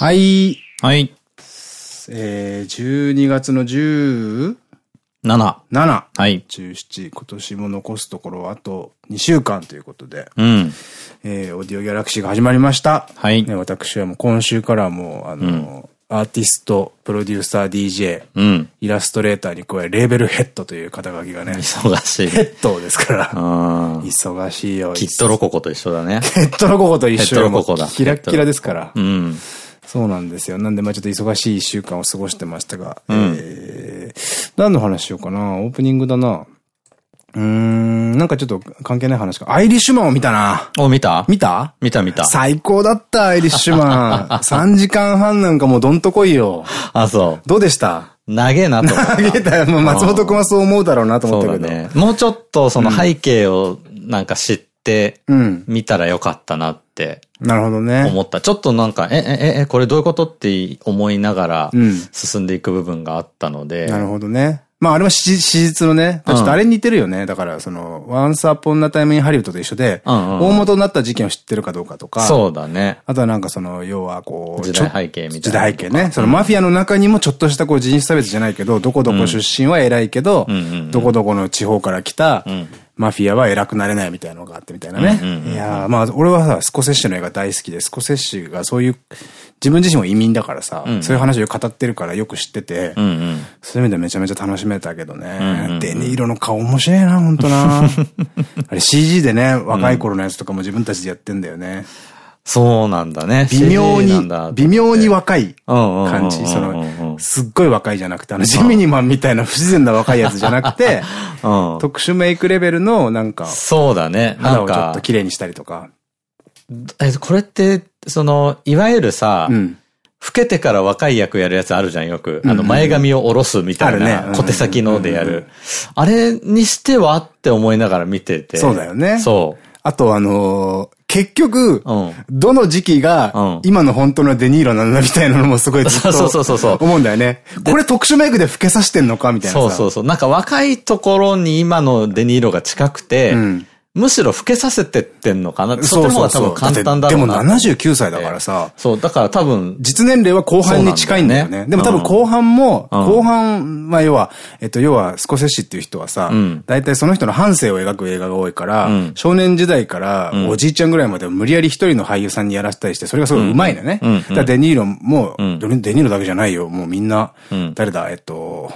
はい。はい。えー、12月の17、7。はい。17、今年も残すところあと2週間ということで、うん。えー、オーディオギャラクシーが始まりました。はいね、私はもう今週からはもう、あの、アーティスト、プロデューサー、DJ、うん。イラストレーターに加え、レーベルヘッドという肩書きがね、忙しい。ヘッドですから、うん。忙しいよ。きっとロココと一緒だね。ヘッドのココと一緒ヘッドよロココだキラッキラですから。うん。そうなんですよ。なんで、まあちょっと忙しい一週間を過ごしてましたが、えー、何の話しようかなオープニングだな。うーん、なんかちょっと関係ない話か。アイリッシュマンを見たな。お、見た？見た？見た見た。最高だった、アイリッシュマン。3時間半なんかもうどんとこいよ。あ、そう。どうでした？長えなと思った。あげたよ。もう松本くんはそう思うだろうなと思ったけど。ね。もうちょっとその背景をなんか知ってうん。見たらよかったなってなるほどね。思った。ちょっとなんか、え、え、え、え、これどういうことって思いながらうん進んでいく部分があったので。なるほどね。まああれは史史実のね、ちょっとあれに似てるよね。だからその、Once Upon a Time in Hollywood と一緒で、うんうん大元になった事件を知ってるかどうかとか、そうだね。あとはなんかその、要はこう、時代背景みたいな時代背景ね。そのマフィアの中にもちょっとしたこう人種差別じゃないけど、どこどこ出身は偉いけどうんうんうん、どこどこの地方から来たんマフィアは偉くなれないみたいなのがあってみたいなね。いやーまあ俺はさ、スコセッシュの映画大好きで、スコセッシュがそういう、自分自身も移民だからさ、そういう話を語ってるからよく知ってて、うんうん。そういう意味でめちゃめちゃ楽しめたけどうんうね。んデニーロの顔面白いな、ほんとな。あれ CG でね、若い頃のやつとかも自分たちでやってんだよね。そうなんだね。微妙に微妙に若い感じ。その、すっごい若いじゃなくて、あの、ジミニマンみたいな不自然な若いやつじゃなくて、うん。特殊メイクレベルのなんか、そうだね。なん肌をちょっとか、綺麗にしたりとか。え、これって、その、いわゆるさ、うん。老けてから若い役やるやつあるじゃん、よく。あの、前髪を下ろすみたいな、小手先のでやる。あれにしてはって思いながら見てて。そうだよねそあとあのー結局。どの時期うがん、今の本当のデニーロなんだみたいなのもすごいずっとそうそうそうそう思うんだよね。これ特殊メイクで老けさしてんのかみたいなさ。そうそうそう。なんか若いところに今のデニーロが近くて、うんむしろ老けさせてってんのかな？そっちの方が多分簡単だろうな。でも79歳だからさ、そう、だから多分、実年齢は後半に近いんだよね。よね。でも多分後半も、うん。後半、まあ要は、えっと、要はスコセッシっていう人はさうん、大体その人の半生を描く映画が多いからうん、少年時代からん。おじいちゃんぐらいまで無理やり一人の俳優さんにやらせたりして、それがすごい上手いのね。うん。うん。だデニーロも、うん。デニーロだけじゃないよ。もうみんなうん、誰だ、えっと、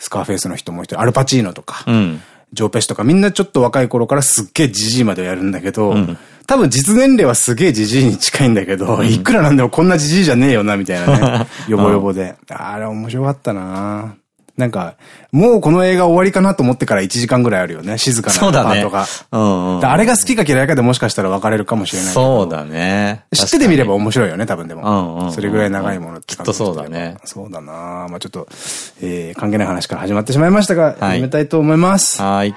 スカーフェイスの人も一人、アルパチーノとか。う、ん。ジョーペシとかみんなちょっと若い頃からすっげえジジイまでやるんだけど、ん多分実年齢はすげえジジイに近いんだけど、いくらなんでもこんなジジイじゃねえよな、みたいなね。よぼよぼで。あれ面白かったななんか、もうこの映画終わりかなと思ってから1時間ぐらいあるよね。静かな。パートが。うんうん。であれが好きか嫌いかでもしかしたら分かれるかもしれない。そうだね。知っててみれば面白いよね、多分でも。うんうんうんそれぐらい長いものってきっとそうだねそうだなまあちょっと、えー、関係ない話から始まってしまいましたが、はい始めたいと思います。はーい。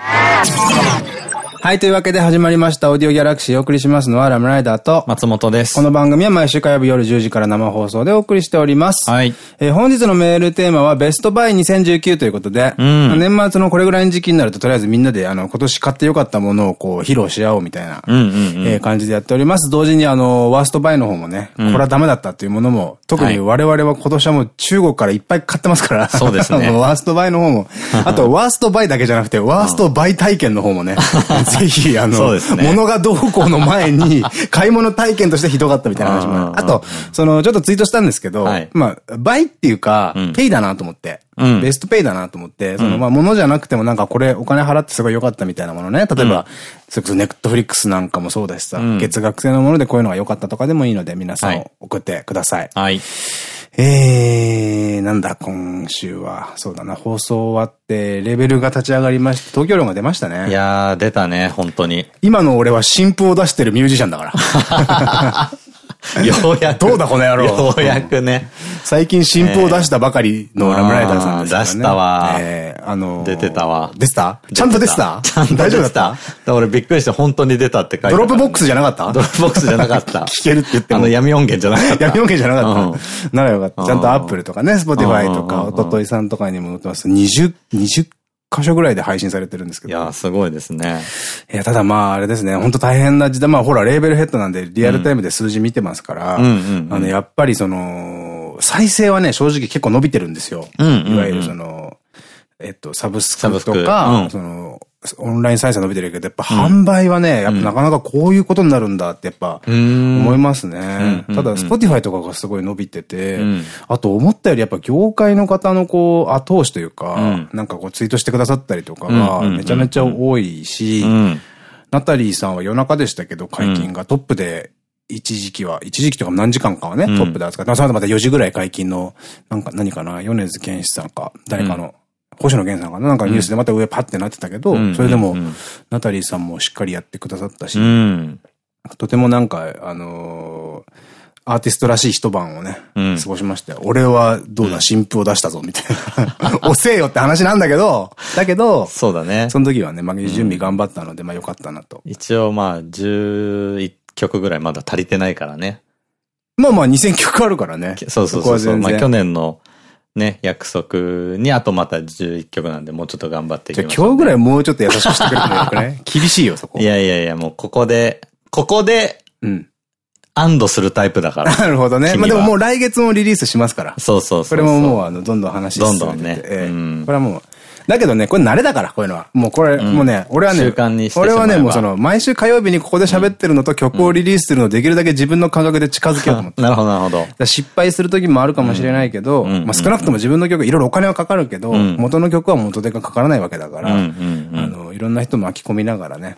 はい、というわけで始まりました、オーディオギャラクシーをお送りしますのはラムライダーと、松本です。この番組は毎週火曜日夜10時から生放送でお送りしております。はい。えー本日のメールテーマはベストバイ2019ということで、ん年末のこれぐらいの時期になるととりあえずみんなであの今年買ってよかったものをこう披露し合おうみたいな、うんうんうん。えー感じでやっております。同時にあの、ワーストバイの方もね、これはダメだったっていうものも、特に我々は今年はもう中国からいっぱい買ってますから、そうですね ワーストバイの方も、あとワーストバイだけじゃなくて、ワーストバイ体験の方もね、ぜひあの、ね物がどうこうの前に、買い物体験としてひどかったみたいな話うんうんうんもある。あと、その、ちょっとツイートしたんですけど、はいまあ、 buy っていうか、ん pay だなと思って。うん best pay だなと思って、その、まあ、物じゃなくてもなんかこれお金払ってすごい良かったみたいなものね。例えば、それこそネットフリックスなんかもそうだしさ、ん月額制のものでこういうのが良かったとかでもいいので、皆さんはい送ってください。はい。えー、なんだ、今週は。そうだな、放送終わって、レーベルが立ち上がりまして、東京論が出ましたいね。やー、出たね、本当に。今の俺は新譜を出してるミュージシャンだから。ようやく。どうだこの野郎ようやくね。最近新譜を出したばかりのラムライダーさんです出したわえーあのー出てたわ出てた？ちゃんと出てた？ちゃんと出てた。大丈夫だった？俺びっくりして本当に出たって書いてドロップボックスじゃなかった？ドロップボックスじゃなかった。聞けるって言っても。あの闇音源じゃなかった。闇音源じゃなかうんった。ならよかった。ちゃんとアップルとかね、スポティファイとか、うんおとといさんとかにも売ってます。20、20箇所ぐらいで配信されてるんですけど。いや、すごいですね。いや、ただまあ、あれですね、本当大変な時代、まあほら、レーベルヘッドなんでリアルタイムで数字見てますから、あの、やっぱりその、再生はね、正直結構伸びてるんですよ。いわゆるその、えっと、サブスクとか、うん、その、オンライン再生伸びてるけど、やっぱ販売はね、やっぱなかなかこういうことになるんだってやっぱ思いますね。ただ、スポティファイとかがすごい伸びてて、あと思ったよりやっぱ業界の方のこう、後押しというか、なんかこうツイートしてくださったりとかがめちゃめちゃ多いし、ナタリーさんは夜中でしたけど、解禁が。トップで一時期は、一時期とか何時間かはね、トップで扱って、その後また4時ぐらい解禁の、なんか何かな、米津玄師さんか、誰かの星野源さんがな？んかニュースでまた上パッてなってたけど、それでも、ナタリーさんもしっかりやってくださったし、とてもなんか、あのー、アーティストらしい一晩をね、過ごしましたよ。俺はどうだ、新譜を出したぞ、みたいな。押せよって話なんだけど、だけど、そうだね。その時はね、まあ、準備頑張ったので、まあよかったなと。一応まあ、11曲ぐらいまだ足りてないからね。まあまあ2000曲あるからね。そうそうそうそう。まあ去年のね、約束に、あとまた11曲なんで、もうちょっと頑張っていきましょう、今日ぐらいもうちょっと優しくしてくれてもよくない 厳しいよ、そこ。いやいやいや、もうここで、ここで、うん。安堵するタイプだから。なるほどね。まあでももう来月もリリースしますから。そうそうそうこれももう、あの、どんどん話してどんどんね。ええ、うん、これはもう、だけどね、これ慣れだから、こういうのは。もうこれ、うん、もうね、俺はね、俺はね、もうその、毎週火曜日にここで喋ってるのと曲をリリースするのできるだけ自分の感覚で近づけようと思って。なるほど、なるほど。失敗する時もあるかもしれないけど、まあ少なくとも自分の曲、いろいろお金はかかるけど、元の曲は元手がかからないわけだから、あの、いろんな人巻き込みながらね、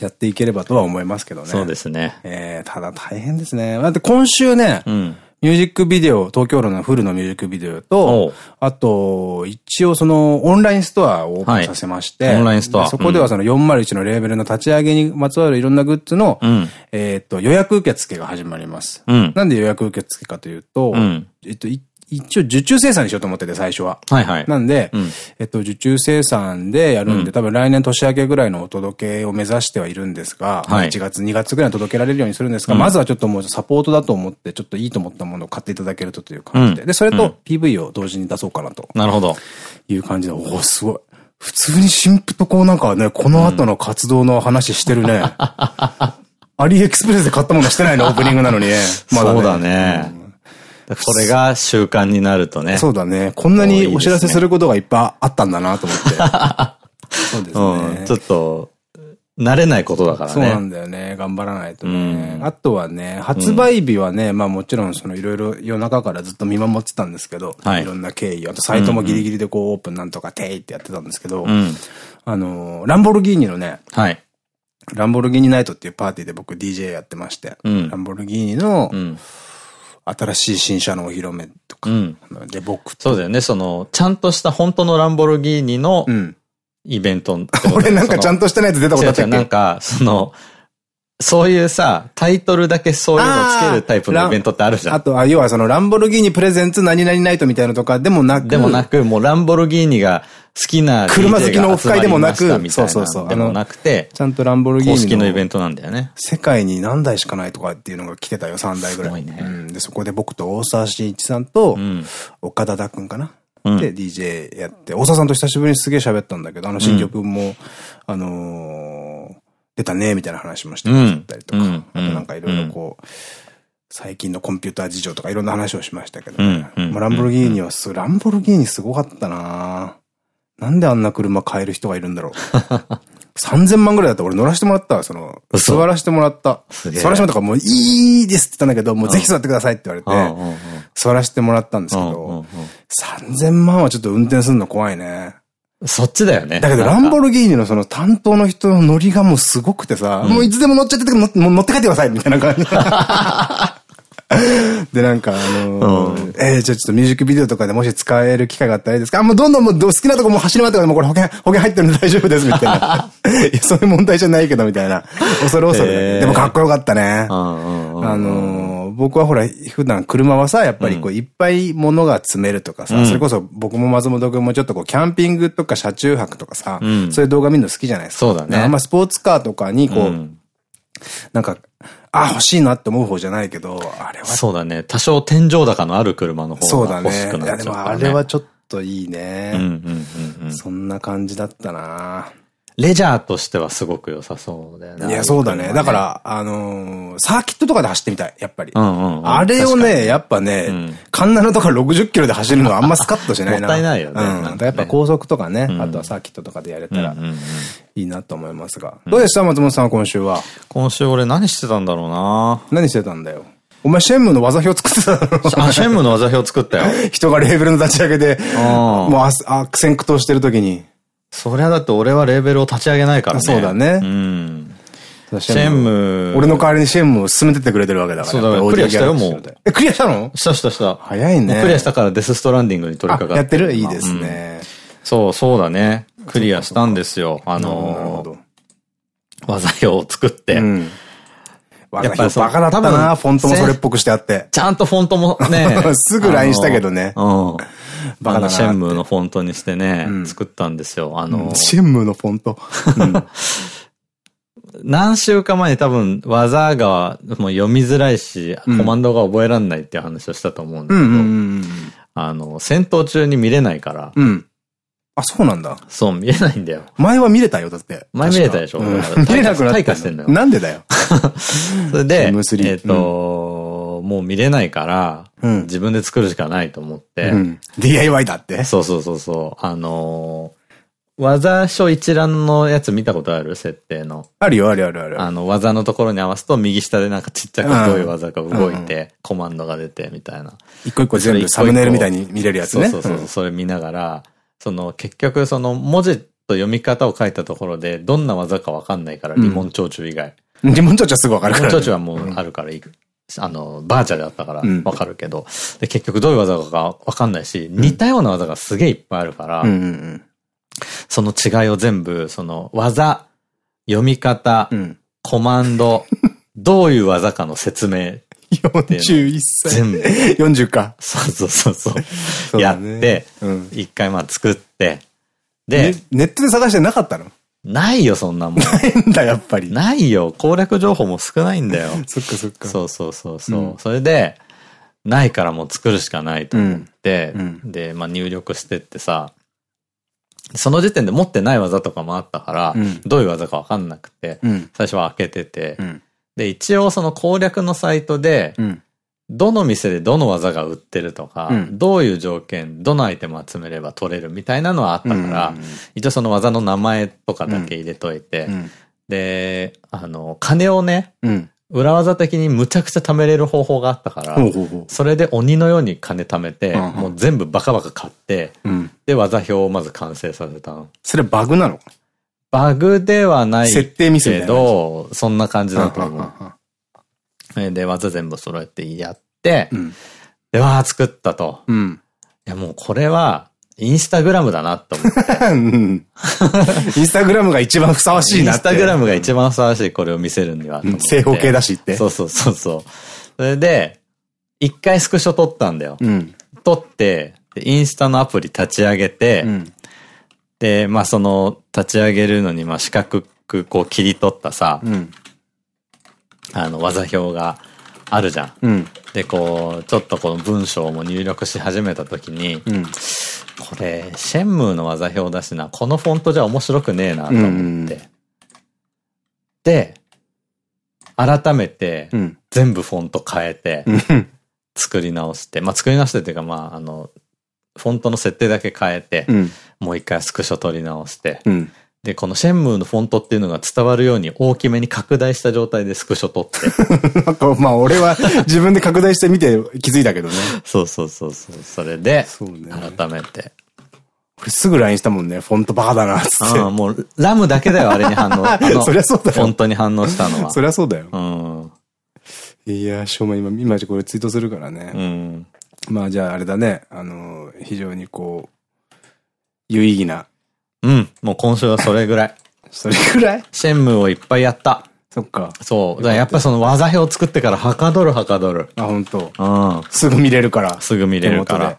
やっていければとは思いますけどね。そうですね。えー、ただ大変ですね。だって今週ね、うんミュージックビデオ、東京ロのフルのミュージックビデオと、あと、一応そのオンラインストアをオープンさせまして、はい、オンラインストア。そこではその401のレーベルの立ち上げにまつわるいろんなグッズの、うん、えっと、予約受付が始まります。うん、なんで予約受付かというと、うん、えっと、一応受注生産にしようと思ってて、最初は。はいはい。なんで、うん、えっと、受注生産でやるんで、うん、多分来年年明けぐらいのお届けを目指してはいるんですが、はい、1月、2月ぐらいに届けられるようにするんですが、うん、まずはちょっともうサポートだと思って、ちょっといいと思ったものを買っていただけるとという感じで、で、それと PV を同時に出そうかなと。なるほど。いう感じで、おお、すごい。普通に新婦とこうなんかね、この後の活動の話してるね。アリエクスプレスで買ったものしてないの、オープニングなのにね。まだね。そうだね。それが習慣になるとね。そうだね。こんなにお知らせすることがいっぱいあったんだなと思って。そうですね。ちょっと、慣れないことだからね。そうなんだよね。頑張らないとね。あとはね、発売日はね、まあもちろんそのいろいろ夜中からずっと見守ってたんですけど、いろんな経緯、あとサイトもギリギリでこうオープンなんとかていってやってたんですけど、あの、ランボルギーニのね、はい。ランボルギーニナイトっていうパーティーで僕 DJ やってまして、ランボルギーニの、新しい新車のお披露目とか。うん、で、僕そうだよね。その、ちゃんとした本当のランボルギーニのイベント、うん、俺なんかちゃんとしたやつ出たことあったっけ？なんか、その、そういうさ、タイトルだけそういうのつけるタイプのイベントってあるじゃん。あとは、要はそのランボルギーニプレゼンツ何々ナイトみたいなとかでもなく。でもなく、もうランボルギーニが好きな車好きのオフ会でもなく、そうそうそう。でもなくて、ちゃんとランボルギーニ。公式のイベントなんだよね。世界に何台しかないとかっていうのが来てたよ、3台ぐらい。すごいね。うん。で、そこで僕と大沢慎一さんと、岡田田くんかな？で、DJ やって、大沢さんと久しぶりにすげえ喋ったんだけど、あの新曲も、あの出たね、みたいな話もしてくださったりとか、あとなんかいろいろこう、最近のコンピューター事情とかいろんな話をしましたけど、ランボルギーニはす、ランボルギーニすごかったな。なんであんな車買える人がいるんだろう。3000万ぐらいだったら俺乗らせてもらった。その、座らせてもらった。座らせてもらったからもういいですって言ったんだけど、もうぜひ座ってくださいって言われて、座らせてもらったんですけど、3000万はちょっと運転するの怖いね。そっちだよね。だけど、ランボルギーニのその担当の人のノリがもうすごくてさ、うん、もういつでも乗っちゃってて、乗って帰ってくださいみたいな感じ。で、なんか、あのー、うん、えー、じゃあちょっとミュージックビデオとかでもし使える機会があったらいいですかあ、もうどんどんもう好きなとこも走り回ってから、もうこれ保険、保険入ってるんで 大丈夫です、みたいな。いや、そういう問題じゃないけど、みたいな。恐る恐る。でもかっこよかったね。あのー、僕はほら、普段車はさ、やっぱりこう、いっぱい物が積めるとかさ、うん、それこそ僕も松本君もちょっとこう、キャンピングとか車中泊とかさ、うん、そういう動画見るの好きじゃないですか。そうだね。あんまスポーツカーとかにこう、なんか、あ、欲しいなって思う方じゃないけど、あれは。そうだね。多少天井高のある車の方が欲しくなっちゃう、ね、そうだね。いやでもあれはちょっといいね。うんうんうんうん。そんな感じだったなレジャーとしてはすごく良さそうだよね。いや、そうだね。だか、ら、あのーサーキットとかで走ってみたい、やっぱり。あれをね、やっぱね、うんカンナナとか60キロで走るのはあんまスカッとしないな。もったいないよねやっぱ高速とかね、んあとはサーキットとかでやれたらいいなと思いますが。どうでした松本さんは今週は？今週俺何してたんだろうな何してたんだよ？お前シェンムの技表作ってただろあ、シェンムの技表作ったよ。人がレーベルの立ち上げで、あもうあ悪戦苦闘してる時に。そりゃだって俺はレーベルを立ち上げないからね。そうだねうん。シシェンム。俺の代わりにシェンムを進めてってくれてるわけだから。そうだやっぱりクリアしたよオーディオギャラクシーのえ、クリアしたの？したしたした。早いね。もうクリアしたからデスストランディングに取りあ掛かって。やってる？いいですうんね。そう、そうだね。クリアしたんですよ。あのど。技表を作って。うん。やっぱりそうバカだった多な、分フォントもそれっぽくしてあって。ちゃんとフォントもね。すぐ LINE したけどねうん。バカだなシェンムーのフォントにしてね、うん作ったんですよ。あの、シェンムのフォント？うん 何週間前に多分技がもう読みづらいし、うんコマンドが覚えらんないっていう話をしたと思うんだけど、あの、戦闘中に見れないから、うん。うん。あ、そうなんだ。そう、見れないんだよ。前は見れたよ、だって。前見れたでしょう見れなくなった。退化してんだよなんでだよ。それで、M3 えっと、もう見れないから、うん自分で作るしかないと思って、うん DIY だって。そうそうそうそう、あのー技書一覧のやつ見たことある？設定の。あるよ、あるよあるある。あの、技のところに合わすと右下でなんかちっちゃくどういう技が動いて、コマンドが出てみたいな。一個一個全部サムネイルみたいに見れるやつね。そうそうそう、それ見ながら、その結局その文字と読み方を書いたところで、どんな技かわかんないから、うんリモン長中以外。うん。自分とちはすぐわかるリモンから。長中はもうあるからいい。あの、バーチャルだったからうんわかるけど、で、結局どういう技かわかんないし、似たような技がすげえいっぱいあるから、うんうんその違いを全部、その技、読み方、うん。うん。コマンド、どういう技かの説明、41歳。全部。40か。そうそうそうそう。やって、うん。一回まあ作って、でで、、ネットで探してなかったの？ないよ、そんなもん。変だ、やっぱり。ないよ。攻略情報も少ないんだよ。そっかそっか。そうそうそうそう。うんそれで、ないからもう作るしかないと思って、うんで、まあ入力してってさ、その時点で持ってない技とかもあったから、うんどういう技かわかんなくて、うん。最初は開けてて、うん。で、一応その攻略のサイトで、うん。どの店でどの技が売ってるとか、うんどういう条件、どのアイテムを集めれば取れるみたいなのはあったから、うん一応その技の名前とかだけ入れといて、うん。で、あの、金をね、うん。裏技的にむちゃくちゃ貯めれる方法があったから。それで鬼のように金貯めて、うんうんもう全部バカバカ買って、うん。で、技表をまず完成させたの。それバグなのバグではない設定ミスけなど、そんな感じだと思う。で、技全部揃えてやって、ん。で、わー作ったと。うん。いや、もうこれは、インスタグラムだなと思って。うん。インスタグラムが一番ふさわしいなって。インスタグラムが一番ふさわしいこれを見せるには。正方形だしって。そうそうそうそう。それで、一回スクショ撮ったんだよ。うん。撮って、でインスタのアプリ立ち上げて、うん。で、まあその、立ち上げるのに、まあ四角くこう切り取ったさ、うん。あの、技表があるじゃん。うん。で、こう、ちょっとこの文章も入力し始めたときに、うん。これ、シェンムーの技表だしな、このフォントじゃ面白くねえなと思って。で、改めて、うん。全部フォント変えて、うん。作り直して、まあ作り直してっていうか、まああの、フォントの設定だけ変えて、うん。もう一回スクショ取り直して、うん。で、このシェンムーのフォントっていうのが伝わるように大きめに拡大した状態でスクショ取って。なんか、まあ俺は自分で拡大してみて気づいたけどね。そうそうそうそう。それで、そうね。改めて。これすぐ LINE したもんね。フォントバカだな、つって。ああ、もう、ラムだけだよ、あれに反応。そりゃそうだよフォントに反応したのは。そりゃそうだよ。うん。いや、しょうも今、今これツイートするからね。うん。まあじゃああれだね。あの、非常にこう、有意義な。うん。もう今週はそれぐらい。それくらい？シェンムーをいっぱいやった。そっか。そう。だやっぱりその技表を作ってからはかどるはかどる。あ、本当。うん。すぐ見れるから。すぐ見れるから。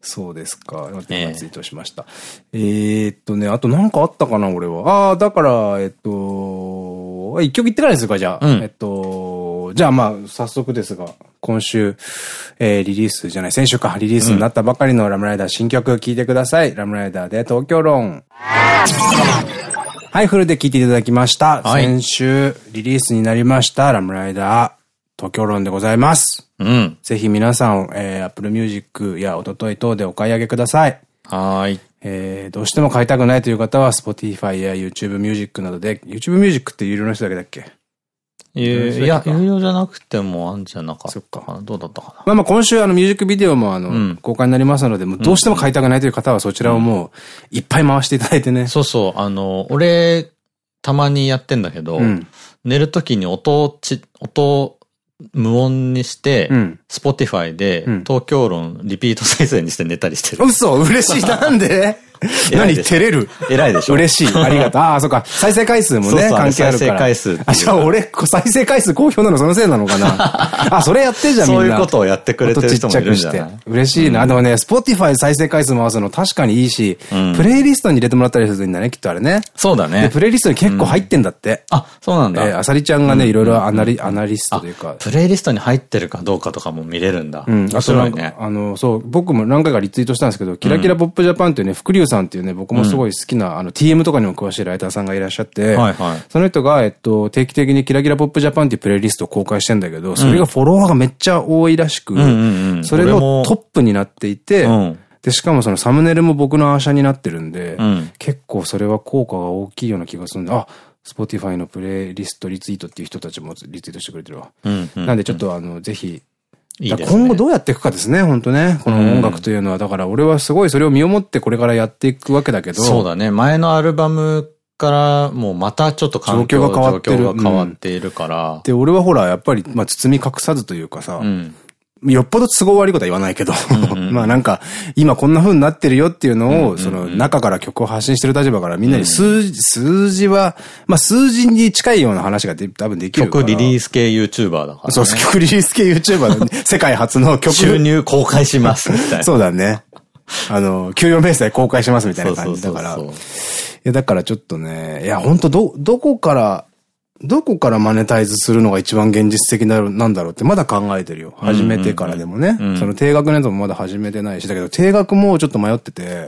そうですか。ツイートしました。えーっとね、あとなんかあったかな、俺は。ああ、だから、えっと、一曲言ってからですか、じゃあ。うんえっと、じゃあまあ、早速ですが、今週、えー、リリースじゃない、先週か、リリースになったばかりのラムライダー新曲聴いてください。ラムライダーで東京論。はい、フルで聴いていただきました。はい、先週リリースになりましたラムライダー東京論でございます。うん。ぜひ皆さん、えー、Apple Music やおととい等でお買い上げください。はい。えー、どうしても買いたくないという方は Spotify や YouTube Music などで、YouTube Music って有料の人だけだっけ？いや、有料じゃなくてもあんじゃなかったかな。どうだったかな。まあまあ今週あのミュージックビデオもあの、うん、公開になりますので、もうどうしても買いたくないという方はそちらをもういっぱい回していただいてね。そうそう。あの、俺、たまにやってんだけど、うん、寝るときに音ち、音無音にして、スポティファイで、東京論リピート再生にして寝たりしてる。嘘嬉しいなんで？何照れる偉いでしょ嬉しい。ありがとう。ああ、そっか。再生回数もね、関係あるから。再生回数。あ、じゃあ俺、再生回数好評なのそのせいなのかな あ、それやってんじゃん、みんな。そういうことをやってくれてる人もいるんじゃない？嬉しいな。でもね、スポティファイ再生回数回すの確かにいいし、プレイリストに入れてもらったりするんだね、きっとあれね。そうだね。プレイリストに結構入ってんだって。あ、そうなんだ。え、あさりちゃんがね、いろいろアナリ、アナリストというか。プレイリストに入ってるかどうかとかも見れるんだ。うん。面白いね。あの、そう、僕も何回かリツイートしたんですけど、キラキラポップジャパンっていうね、福竜さんっていうね、僕もすごい好きな、あの、TM とかにも詳しいライターさんがいらっしゃって、はいはい、その人が、えっと、定期的にキラキラポップジャパンっていうプレイリストを公開してんだけど、それがフォロワーがめっちゃ多いらしく、それのトップになっていて、で、しかもそのサムネイルも僕のアー写になってるんで、うん、結構それは効果が大きいような気がするんで、あ、スポティファイのプレイリストリツイートっていう人たちもリツイートしてくれてるわ。なんでちょっとあの、ぜひ、いいね、今後どうやっていくかですね、本当ね。この音楽というのは。だから俺はすごいそれを身をもってこれからやっていくわけだけど。そうだね。前のアルバムからもうまたちょっと環境が変わってる。状況が変わっているから。うん、で、俺はほら、やっぱり、まあ包み隠さずというかさ、うんよっぽど都合悪いことは言わないけど まあなんか、今こんな風になってるよっていうのを、その中から曲を発信してる立場からみんなに数字、数字は、まあ数字に近いような話が多分できる曲リリース系 YouTuber だから、ね。そう、曲リリース系 YouTuber で、世界初の曲。収入公開しますみたいな。そうだね。あの、給料明細公開しますみたいな感じだから。いや、だからちょっとね、いや、本当ど、どこから、どこからマネタイズするのが一番現実的ななんだろうってまだ考えてるよ。始めてからでもね。その定額のやつもまだ始めてないし、だけど定額もちょっと迷ってて、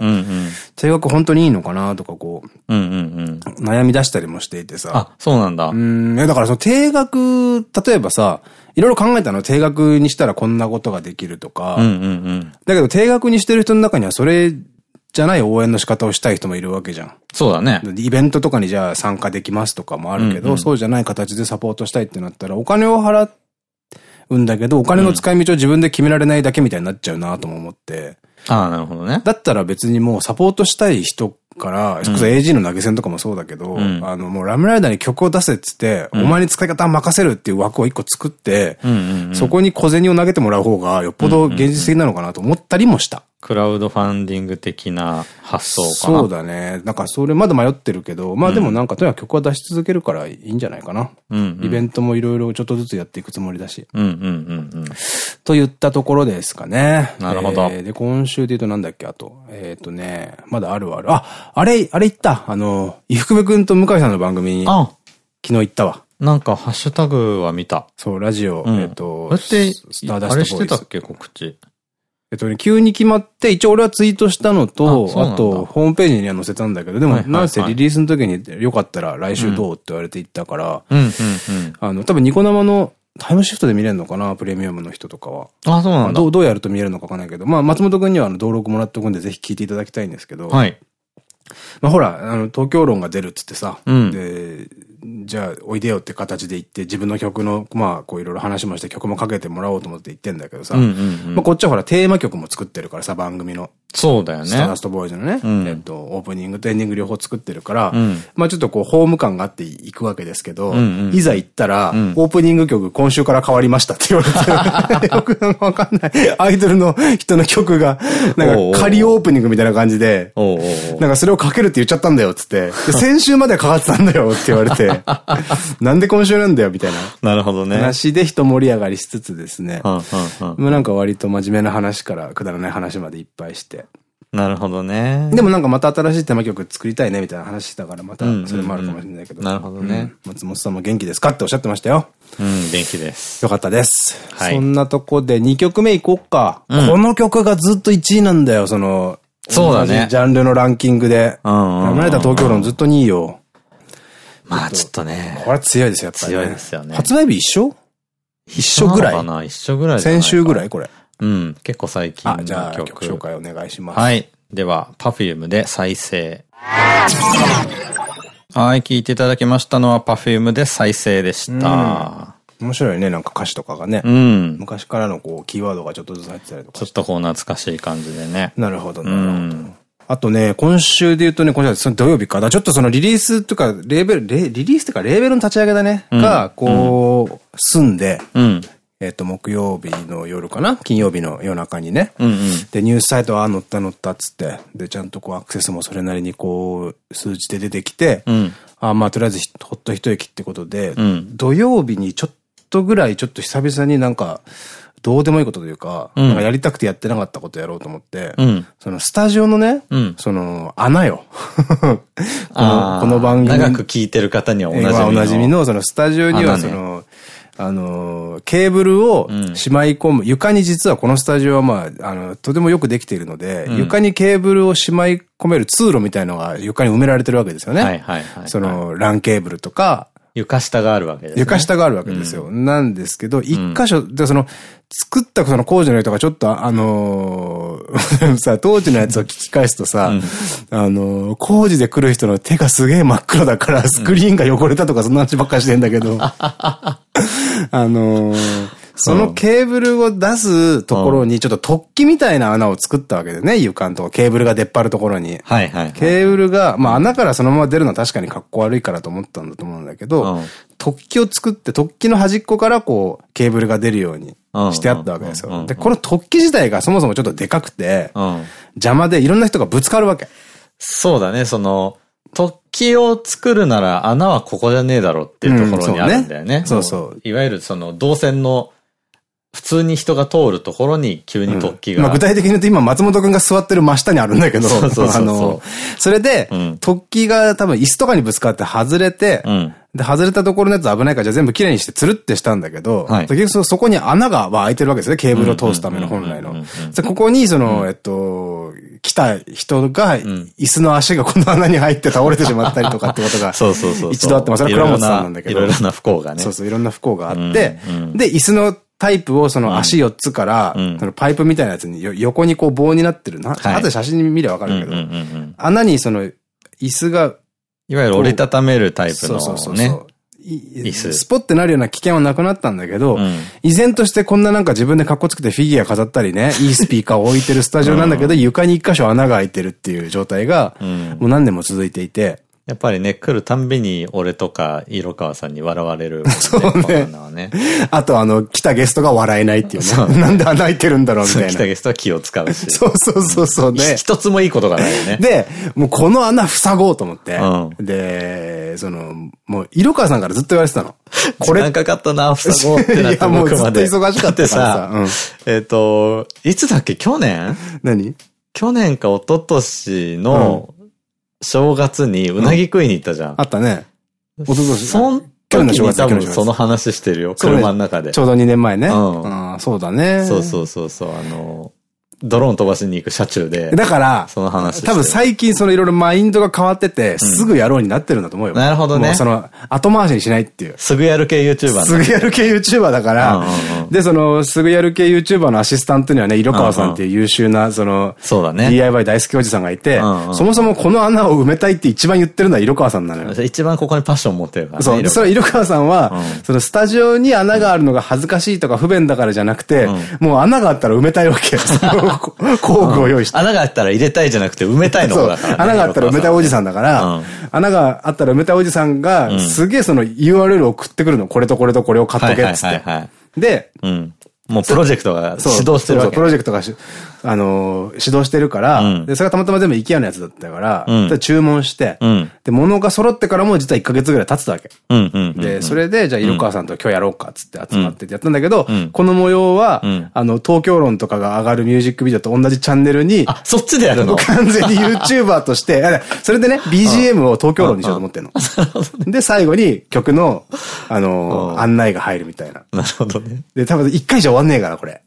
定額本当にいいのかなとかこう、悩み出したりもしていてさ。あ、そうなんだ。うん。だからその定額、例えばさ、いろいろ考えたの定額にしたらこんなことができるとか、だけど定額にしてる人の中にはそれじゃない応援の仕方をしたい人もいるわけじゃん。そうだね。イベントとかにじゃあ参加できますとかもあるけど、そうじゃない形でサポートしたいってなったら、お金を払うんだけど、お金の使い道を自分で決められないだけみたいになっちゃうなとも思って。ああ、なるほどね。だったら別にもうサポートしたい人から、それこそ AG の投げ銭とかもそうだけど、うん、あの、もうラムライダーに曲を出せっつって、うん、お前に使い方任せるっていう枠を一個作って、そこに小銭を投げてもらう方がよっぽど現実的なのかなと思ったりもした。クラウドファンディング的な発想かな。そうだね。なんかそれまだ迷ってるけど、まあでもなんかとにかく曲は出し続けるからいいんじゃないかな。うんイベントもいろいろちょっとずつやっていくつもりだし。うんうんうんうん。と言ったところですかね。なるほど。えー、で、今週で言うとなんだっけ、あと。えっ、ー、とね、まだあるある。あ、あれ、あれ言った。あの、伊福部くんと向井さんの番組に、昨日行ったわ。なんか、ハッシュタグは見た。そう、ラジオ、うん、えっと、スターダストあれしてたっけ、告知？えっとね、急に決まって、一応俺はツイートしたのと、あと、ホームページには載せたんだけど、でも、なんせリリースの時によかったら来週どうって言われて行ったから、あの、多分ニコ生のタイムシフトで見れるのかなプレミアムの人とかは。あ、そうなんだ。どう、どうやると見えるのかわかんないけど、まあ、松本くんにはあの登録もらっておくんで、ぜひ聞いていただきたいんですけど、はい。まあ、ほら、あの、東京論が出るっつってさ、うん、で、じゃあ、おいでよって形で行って、自分の曲の、まあ、こういろいろ話もして曲もかけてもらおうと思って行ってんだけどさ、まあこっちはほら、テーマ曲も作ってるからさ、番組の。そうだよね。スターダストボーイズのね、うん、えっと、オープニングとエンディング両方作ってるから、うん、まあちょっとこう、ホーム感があっていくわけですけど、いざ行ったら、うん、オープニング曲今週から変わりましたって言われて、よくなんかわかんない。アイドルの人の曲が、なんか仮オープニングみたいな感じで、なんかそれをかけるって言っちゃったんだよ、つって。先週までかかってたんだよって言われて、なんで今週なんだよ、みたいな。なるほどね。話で人盛り上がりしつつですね。もうなんか割と真面目な話からくだらない話までいっぱいして。なるほどね。でもなんかまた新しいテーマ曲作りたいねみたいな話してたから、またそれもあるかもしれないけど。なるほどね、松本さんも元気ですかっておっしゃってましたよ。うん、元気です。よかったです。はい。そんなとこで2曲目いこっか。この曲がずっと1位なんだよ、その、そうだね。ジャンルのランキングで。うん。生まれた東京論ずっと2位よ。まあちょっとね。これは強いですよ、やっぱり、強いですよね。発売日一緒？一緒ぐらい？かな？一緒ぐらい先週ぐらい？これ。うん、結構最近の曲。じゃあ曲紹介お願いします。はい。では、Perfume で再生。はい、聞いていただきましたのは Perfume で再生でした。面白いね、なんか歌詞とかがね。うん。昔からのこう、キーワードがちょっとずつ入ってたりとか。ちょっとこう懐かしい感じでね。なるほど、なるほど。あとね、今週で言うとね、今週はその土曜日かな。ちょっとそのリリースとか、レーベル、リリースとかレーベルの立ち上げだね。うん、が、こう、済んで、うん、えっと、木曜日の夜かな？金曜日の夜中にね。うんうん、で、ニュースサイトは乗った乗ったっつって、で、ちゃんとこうアクセスもそれなりにこう、数値で出てきて、うん、あまあ、とりあえずほっと一息ってことで、うん、土曜日にちょっとぐらいちょっと久々になんか、どうでもいいことというか、うん、なんかやりたくてやってなかったことやろうと思って、うん、そのスタジオのね、うん、その穴よ。このこの番組。長く聞いてる方にはおなじみの。おなじみの、そのスタジオにはその、あの、ケーブルをしまい込む、床に実はこのスタジオはまあ、あの、とてもよくできているので、うん、床にケーブルをしまい込める通路みたいのが床に埋められてるわけですよね。はいはいはい。その、ランケーブルとか、床下があるわけですね。床下があるわけですよ。うん、なんですけど、一箇所、で、その、作ったその工事の人がちょっと、あのー、さ、当時のやつを聞き返すとさ、うん、あのー、工事で来る人の手がすげえ真っ黒だから、スクリーンが汚れたとかそんな話ばっかりしてんだけど、あのー、そのケーブルを出すところにちょっと突起みたいな穴を作ったわけでね、床のとこ、ケーブルが出っ張るところに。はいはい。ケーブルが、まあ穴からそのまま出るのは確かに格好悪いからと思ったんだと思うんだけど、突起を作って、突起の端っこからこう、ケーブルが出るようにしてあったわけですよ。で、この突起自体がそもそもちょっとでかくて、邪魔でいろんな人がぶつかるわけ。そうだね、その、突起を作るなら穴はここじゃねえだろっていうところにあるんだよね。そうそう。いわゆるその動線の普通に人が通るところに急に突起が。うん、まあ具体的に言うと今松本くんが座ってる真下にあるんだけど、あの、それで、うん、突起が多分椅子とかにぶつかって外れて、うん、で、外れたところのやつ危ないからじゃあ全部きれいにしてつるってしたんだけど、はい、結局そこに穴が開いてるわけですね、ケーブルを通すための本来の。ここにその、えっと、来た人が、椅子の足がこの穴に入って倒れてしまったりとかってことが、そうそうそう。一度あってます。それは倉本さんなんだけど。いろいろな不幸がね。そうそう、いろんな不幸があって、で、椅子のタイプをその足4つから、そのパイプみたいなやつに横にこう棒になってるな。後で写真見ればわかるけど、穴にその椅子が、いわゆる折りたためるタイプのね。そうそうそう椅子。スポってなるような危険はなくなったんだけど、うん、依然としてこんななんか自分で格好つけてフィギュア飾ったりね、いいスピーカーを置いてるスタジオなんだけど、床に一箇所穴が開いてるっていう状態が、もう何年も続いていて、やっぱりね、来るたんびに俺とか色川さんに笑われる、ね。そうね。ねあとあの、来たゲストが笑えないっていうね。うなんで穴開いてるんだろうみたいな。来たゲストは気を使うし。そうそうそうそうね。一つもいいことがないよね。で、もうこの穴塞ごうと思って。うん、で、その、もう色川さんからずっと言われてたの。これ。時間かかったな、塞ごうってなって。いや、もうずっと忙しかったからさ。うん、えっと、いつだっけ？去年？何？去年か一昨年の、正月にうなぎ食いに行ったじゃん。あったね。おととし。そん時に多分その話してるよ。車の中で。ちょうど2年前ね。うん。そうだね。そうそうそうそう。あの、ドローン飛ばしに行く車中で。だから、その話多分最近そのいろいろマインドが変わってて、すぐやろうになってるんだと思うよ。なるほどね。その、後回しにしないっていう。すぐやる系 YouTuber すぐやる系 YouTuber だから、で、その、すぐやる系 YouTuber のアシスタントにはね、色川さんっていう優秀な、その、そうだね。DIY 大好きおじさんがいて、そもそもこの穴を埋めたいって一番言ってるのは色川さんなのよ。一番ここにパッション持ってるからそう。その色川さんは、そのスタジオに穴があるのが恥ずかしいとか不便だからじゃなくて、もう穴があったら埋めたいわけ。具を用意して。穴があったら入れたいじゃなくて埋めたいのだから、穴があったら埋めたいおじさんだから、穴があったら埋めたいおじさんが、すげえその URL を送ってくるの。これとこれとこれを買っとけっつって。で、もうプロジェクトが始動してるわけ。プロジェクトがあの、指導してるから、で、それがたまたま全部 IKEA のやつだったから、注文して、で、物が揃ってからも実は1ヶ月ぐらい経つわけ。で、それで、じゃあ、色川さんと今日やろうかっつって集まっててやったんだけど、この模様は、あの、東京論とかが上がるミュージックビデオと同じチャンネルに、あ、そっちでやるの完全に YouTuber として、それでね、BGM を東京論にしようと思ってんの。で、最後に曲の、あの、案内が入るみたいな。なるほどね。で、多分一回じゃ終わんねえから、これ。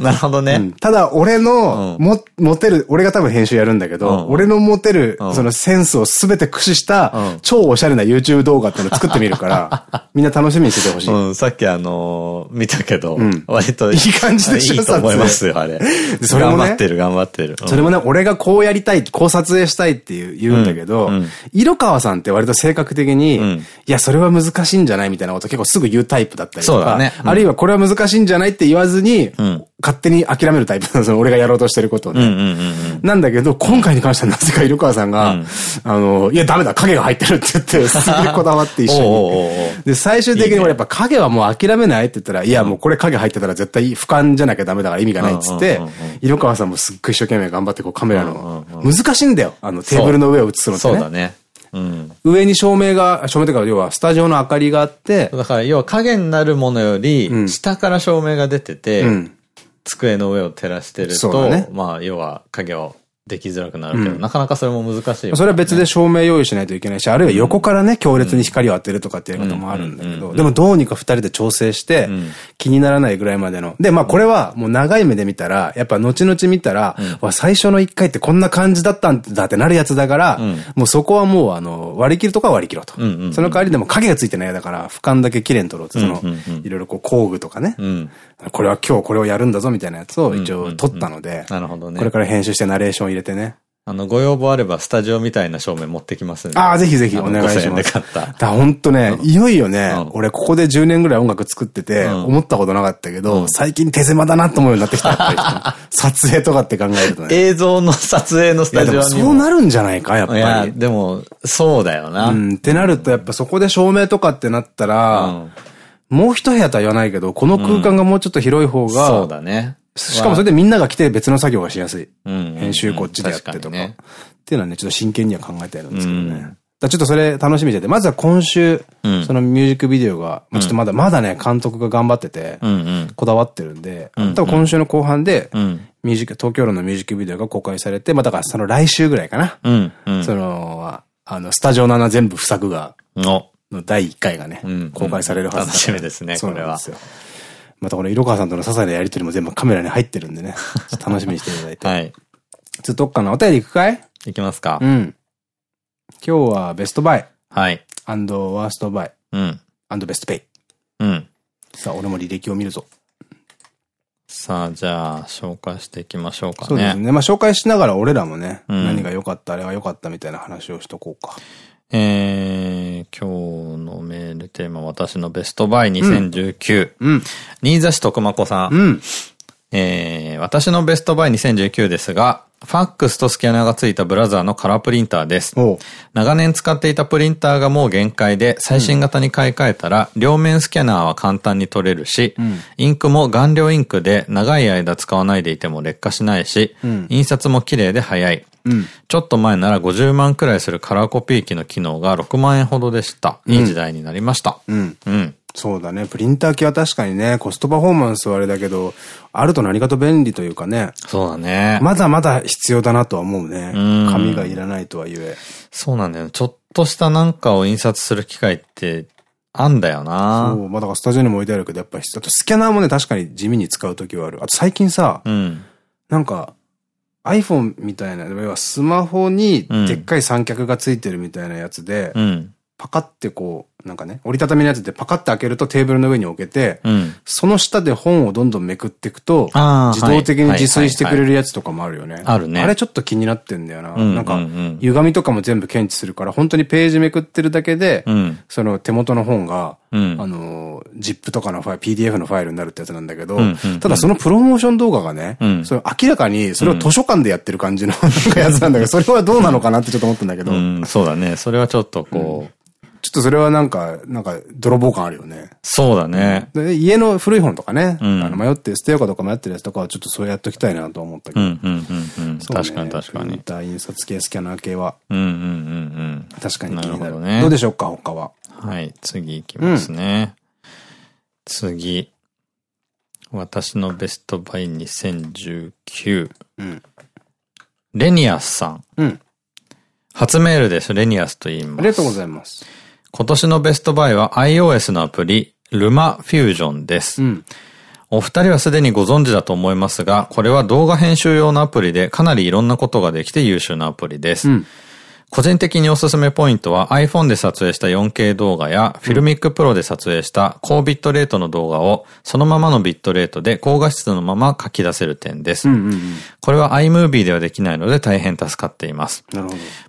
なるほどね。うん、ただ、俺の、も、持てる、俺が多分編集やるんだけど、俺の持てる、そのセンスをすべて駆使した、超おしゃれな YouTube 動画っていうのを作ってみるから、みんな楽しみにしててほしい。うん、さっきあの見たけど、割といい感じでしょ、いいと思いますよ、あれ。それもね。頑張ってる、頑張ってる。それもね、俺がこうやりたい、こう撮影したいっていう言うんだけど、色川さんって割と性格的に、いや、それは難しいんじゃないみたいなこと結構すぐ言うタイプだったりとか、あるいはこれは難しいんじゃないって言わずに、勝手に諦めるタイプ なの、俺がやろうとしてることをね。なんだけど、今回に関してはなぜか色川さんが、あの、いや、ダメだ、影が入ってるって言って、すげえこだわって一緒に。で、最終的に俺やっぱ影はもう諦めないって言ったら、いや、もうこれ影入ってたら絶対俯瞰じゃなきゃダメだから意味がないっつって、色川さんもすっごい一生懸命頑張ってこうカメラの、難しいんだよ。あの、テーブルの上を映すのってね。そうだね。うん、上に照明が、照明というか、要はスタジオの明かりがあって。だから、要は影になるものより、下から照明が出てて、うん、机の上を照らしてると、ね、まあ、要は影をできづらくなるけど、うん、なかなかそれも難しい、ね、それは別で照明用意しないといけないし、あるいは横からね、強烈に光を当てるとかっていうこともあるんだけど、でもどうにか二人で調整して、気にならないぐらいまでの。で、まあこれはもう長い目で見たら、やっぱ後々見たら、うん、最初の一回ってこんな感じだったんだってなるやつだから、うん、もうそこはもうあの、割り切るとか割り切ろうと。その代わりでも影がついてないやだから、俯瞰だけ綺麗に撮ろうと。その、いろいろこう工具とかね、これは今日これをやるんだぞみたいなやつを一応撮ったので、なるほどね。これから編集してナレーション入れてね。あの、ご要望あれば、スタジオみたいな照明持ってきますんで。ああ、ぜひぜひお願いします。買った。だほんとね、いよいよね、俺ここで10年ぐらい音楽作ってて、思ったことなかったけど、最近手狭だなと思うようになってきた。撮影とかって考えるとね。映像の撮影のスタジオに。そうなるんじゃないか、やっぱり。いや、でも、そうだよな。うん、ってなると、やっぱそこで照明とかってなったら、もう一部屋とは言わないけど、この空間がもうちょっと広い方が、そうだね。しかもそれでみんなが来て別の作業がしやすい。編集こっちでやってとか。っていうのはね、ちょっと真剣には考えてるんですけどね。ちょっとそれ楽しみでて、まずは今週、そのミュージックビデオが、ちょっとまだ、まだね、監督が頑張ってて、こだわってるんで、多分今週の後半で、ミュージック、東京路のミュージックビデオが公開されて、まあだからその来週ぐらいかな。その、あの、スタジオの穴全部不作が、の第1回がね、公開されるはず楽しみですね、これは。またこの色川さんとの些細なやりとりも全部カメラに入ってるんでね、楽しみにしていただいて。はい。つどっかのお便り行くかい？行きますか。うん。今日はベストバイ。はい。アンドワーストバイ。うん。アンドベストペイ。うん。さあ、俺も履歴を見るぞ。さあ、じゃあ、紹介していきましょうかね。そうですね。まあ、紹介しながら俺らもね、うん、何が良かった、あれが良かったみたいな話をしとこうか。えー、今日のメールテーマ、私のベストバイ2019。うん。新座市徳間子さん。うん。えー、私のベストバイ2019ですが、ファックスとスキャナーがついたブラザーのカラープリンターです。長年使っていたプリンターがもう限界で、最新型に買い替えたら、両面スキャナーは簡単に取れるし、うん、インクも顔料インクで長い間使わないでいても劣化しないし、うん、印刷も綺麗で早い。うん、ちょっと前なら50万くらいするカラーコピー機の機能が6万円ほどでした。いい時代になりました。うん。うん。そうだね。プリンター機は確かにね、コストパフォーマンスはあれだけど、あると何かと便利というかね。そうだね。まだまだ必要だなとは思うね。紙がいらないとは言え。そうなんだよ。ちょっとしたなんかを印刷する機会ってあんだよなそう。まあだからスタジオにも置いてあるけど、やっぱり、あとスキャナーもね、確かに地味に使うときはある。あと最近さ、うん、なんか、iPhone みたいな、要はスマホにでっかい三脚がついてるみたいなやつで、うん、パカってこう、なんかね、折りたたみのやつでパカって開けるとテーブルの上に置けて、うん、その下で本をどんどんめくっていくと、自動的に自炊してくれるやつとかもあるよね。あるね。あれちょっと気になってんだよな。なんか、歪みとかも全部検知するから、本当にページめくってるだけで、うん、その手元の本が、うん、あの、ZIP とかのファイル、PDF のファイルになるってやつなんだけど、ただそのプロモーション動画がね、それ明らかにそれを図書館でやってる感じの なんかやつなんだけど、それはどうなのかなってちょっと思ったんだけど。そうだね。それはちょっとこう、ちょっとそれはなんか、なんか、泥棒感あるよね。そうだね。で家の古い本とかね、うん、あの迷って、捨てようかどうか迷ってるやつとかはちょっとそうやっときたいなと思ったけど。うんうんうんうん。確かに確かに。印刷系スキャナー系は。うんうんうんうん。確かに気になる。ね。どうでしょうか、他は？はい、次いきますね。うん、次。私のベストバイ2019。うん。レニアスさん。うん。初メールです。レニアスと言います。ありがとうございます。今年のベストバイは iOS のアプリ、ルマフュージョンです。うん、お二人はすでにご存知だと思いますが、これは動画編集用のアプリでかなりいろんなことができて優秀なアプリです。うん個人的におすすめポイントは iPhone で撮影した 4K 動画や、フィルミックプロで撮影した高ビットレートの動画をそのままのビットレートで高画質のまま書き出せる点です。これは iMovie ではできないので大変助かっています。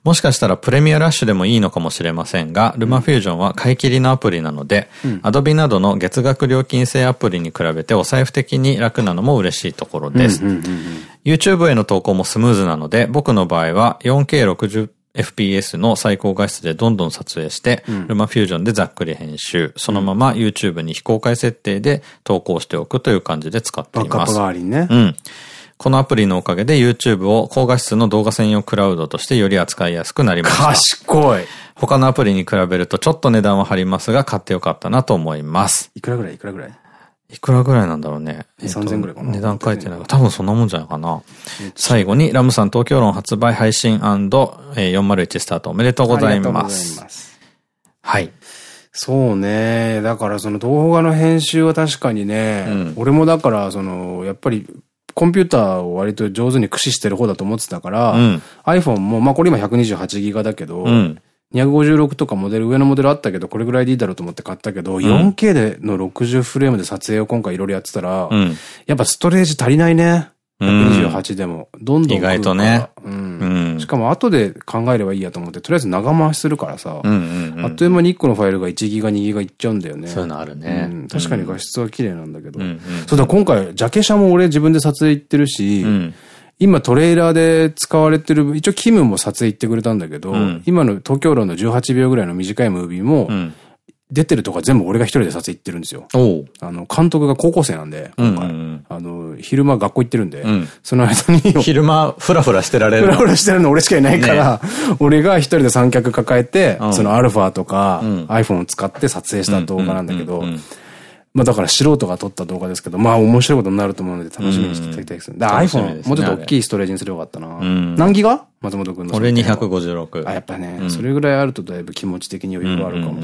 もしかしたらプレミアラッシュでもいいのかもしれませんが、ルマフュージョンは買い切りのアプリなので、うん、Adobe などの月額料金制アプリに比べてお財布的に楽なのも嬉しいところです。YouTube への投稿もスムーズなので、僕の場合は 4K60 FPS の最高画質でどんどん撮影して、うん、ルマフュージョンでざっくり編集、そのまま YouTube に非公開設定で投稿しておくという感じで使っています。バックアップ代わりにね。うん。このアプリのおかげで YouTube を高画質の動画専用クラウドとしてより扱いやすくなりました。賢い。他のアプリに比べるとちょっと値段は張りますが買ってよかったなと思います。いくらぐらい？いくらぐらい？いくらぐらいなんだろうね。3000ぐらいかな。値段書いてない。多分そんなもんじゃないかな。最後に、ラムさん東京論発売配信 &401 スタートおめでとうございます。ますはい。そうね。だからその動画の編集は確かにね、うん、俺もだからその、やっぱりコンピューターを割と上手に駆使してる方だと思ってたから、うん、iPhone も、まあこれ今128ギガだけど、うん256とかモデル、上のモデルあったけど、これぐらいでいいだろうと思って買ったけど、うん、4K での60フレームで撮影を今回いろいろやってたら、うん、やっぱストレージ足りないね。128でも。どんどん。意外とね。うん。しかも後で考えればいいやと思って、とりあえず長回しするからさ、あっという間に1個のファイルが1ギガ、2ギガいっちゃうんだよね。そういうのあるね。うん、確かに画質は綺麗なんだけど。そうだ、今回、ジャケ写も俺自分で撮影行ってるし、うん今トレーラーで使われてる、一応キムも撮影行ってくれたんだけど、うん、今の東京論の18秒ぐらいの短いムービーも、うん。出てるとか全部俺が一人で撮影行ってるんですよ。あの、監督が高校生なんで、今回。あの、昼間学校行ってるんで、うん、その間に。昼間、ふらふらしてられる。ふらふらしてるの俺しかいないから、ね、俺が一人で三脚抱えて、うん、そのアルファとか、iPhone を使って撮影した動画なんだけど、まあだから素人が撮った動画ですけど、まあ面白いことになると思うので楽しみにしていただきたいです。だ iPhone、もうちょっと大きいストレージにすればよかったな。何ギガ？松本くんの。俺256。あ、やっぱね、それぐらいあるとだいぶ気持ち的に余裕があるかも。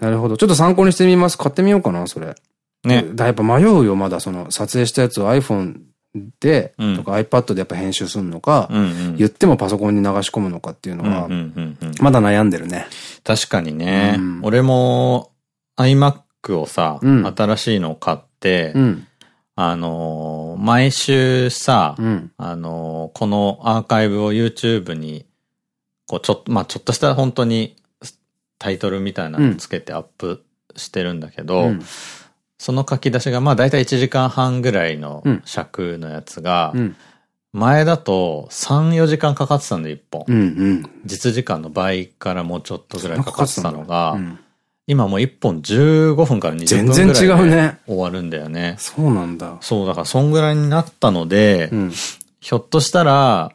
なるほど。ちょっと参考にしてみます。買ってみようかな、それ。ね。だやっぱ迷うよ、まだその撮影したやつを iPhone で、とか iPad でやっぱ編集するのか、言ってもパソコンに流し込むのかっていうのは、まだ悩んでるね。確かにね。俺も iMac クをさ、うん、新しいのを買って、うん、あのー、毎週さ、うん、あのー、このアーカイブを YouTube に、こう、ちょっと、まあ、ちょっとした本当にタイトルみたいなのつけてアップしてるんだけど、その書き出しが、まあ、だいたい1時間半ぐらいの尺のやつが、前だと3、4時間かかってたんで、1本。実時間の倍からもうちょっとぐらいかかってたのが、今もう1本15分から20分ぐらいで終わるんだよね。そうなんだ。そう、だからそんぐらいになったので、うん、ひょっとしたら、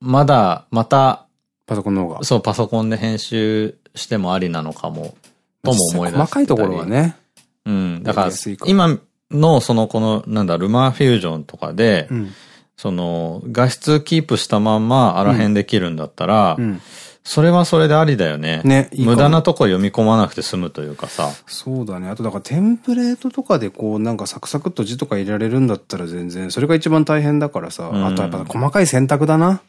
まだ、また、パソコンの方が。そう、パソコンで編集してもありなのかも、とも思い出細かいところはね。うん。だから、今の、その、この、なんだ、ルマーフュージョンとかで、うん、その、画質キープしたまんま、あらへんできるんだったら、うんうんそれはそれでありだよね。ね、いい無駄なとこ読み込まなくて済むというかさ。そうだね。あとだからテンプレートとかでこうなんかサクサクっと字とか入れられるんだったら全然、それが一番大変だからさ。うん、あとやっぱ細かい選択だな。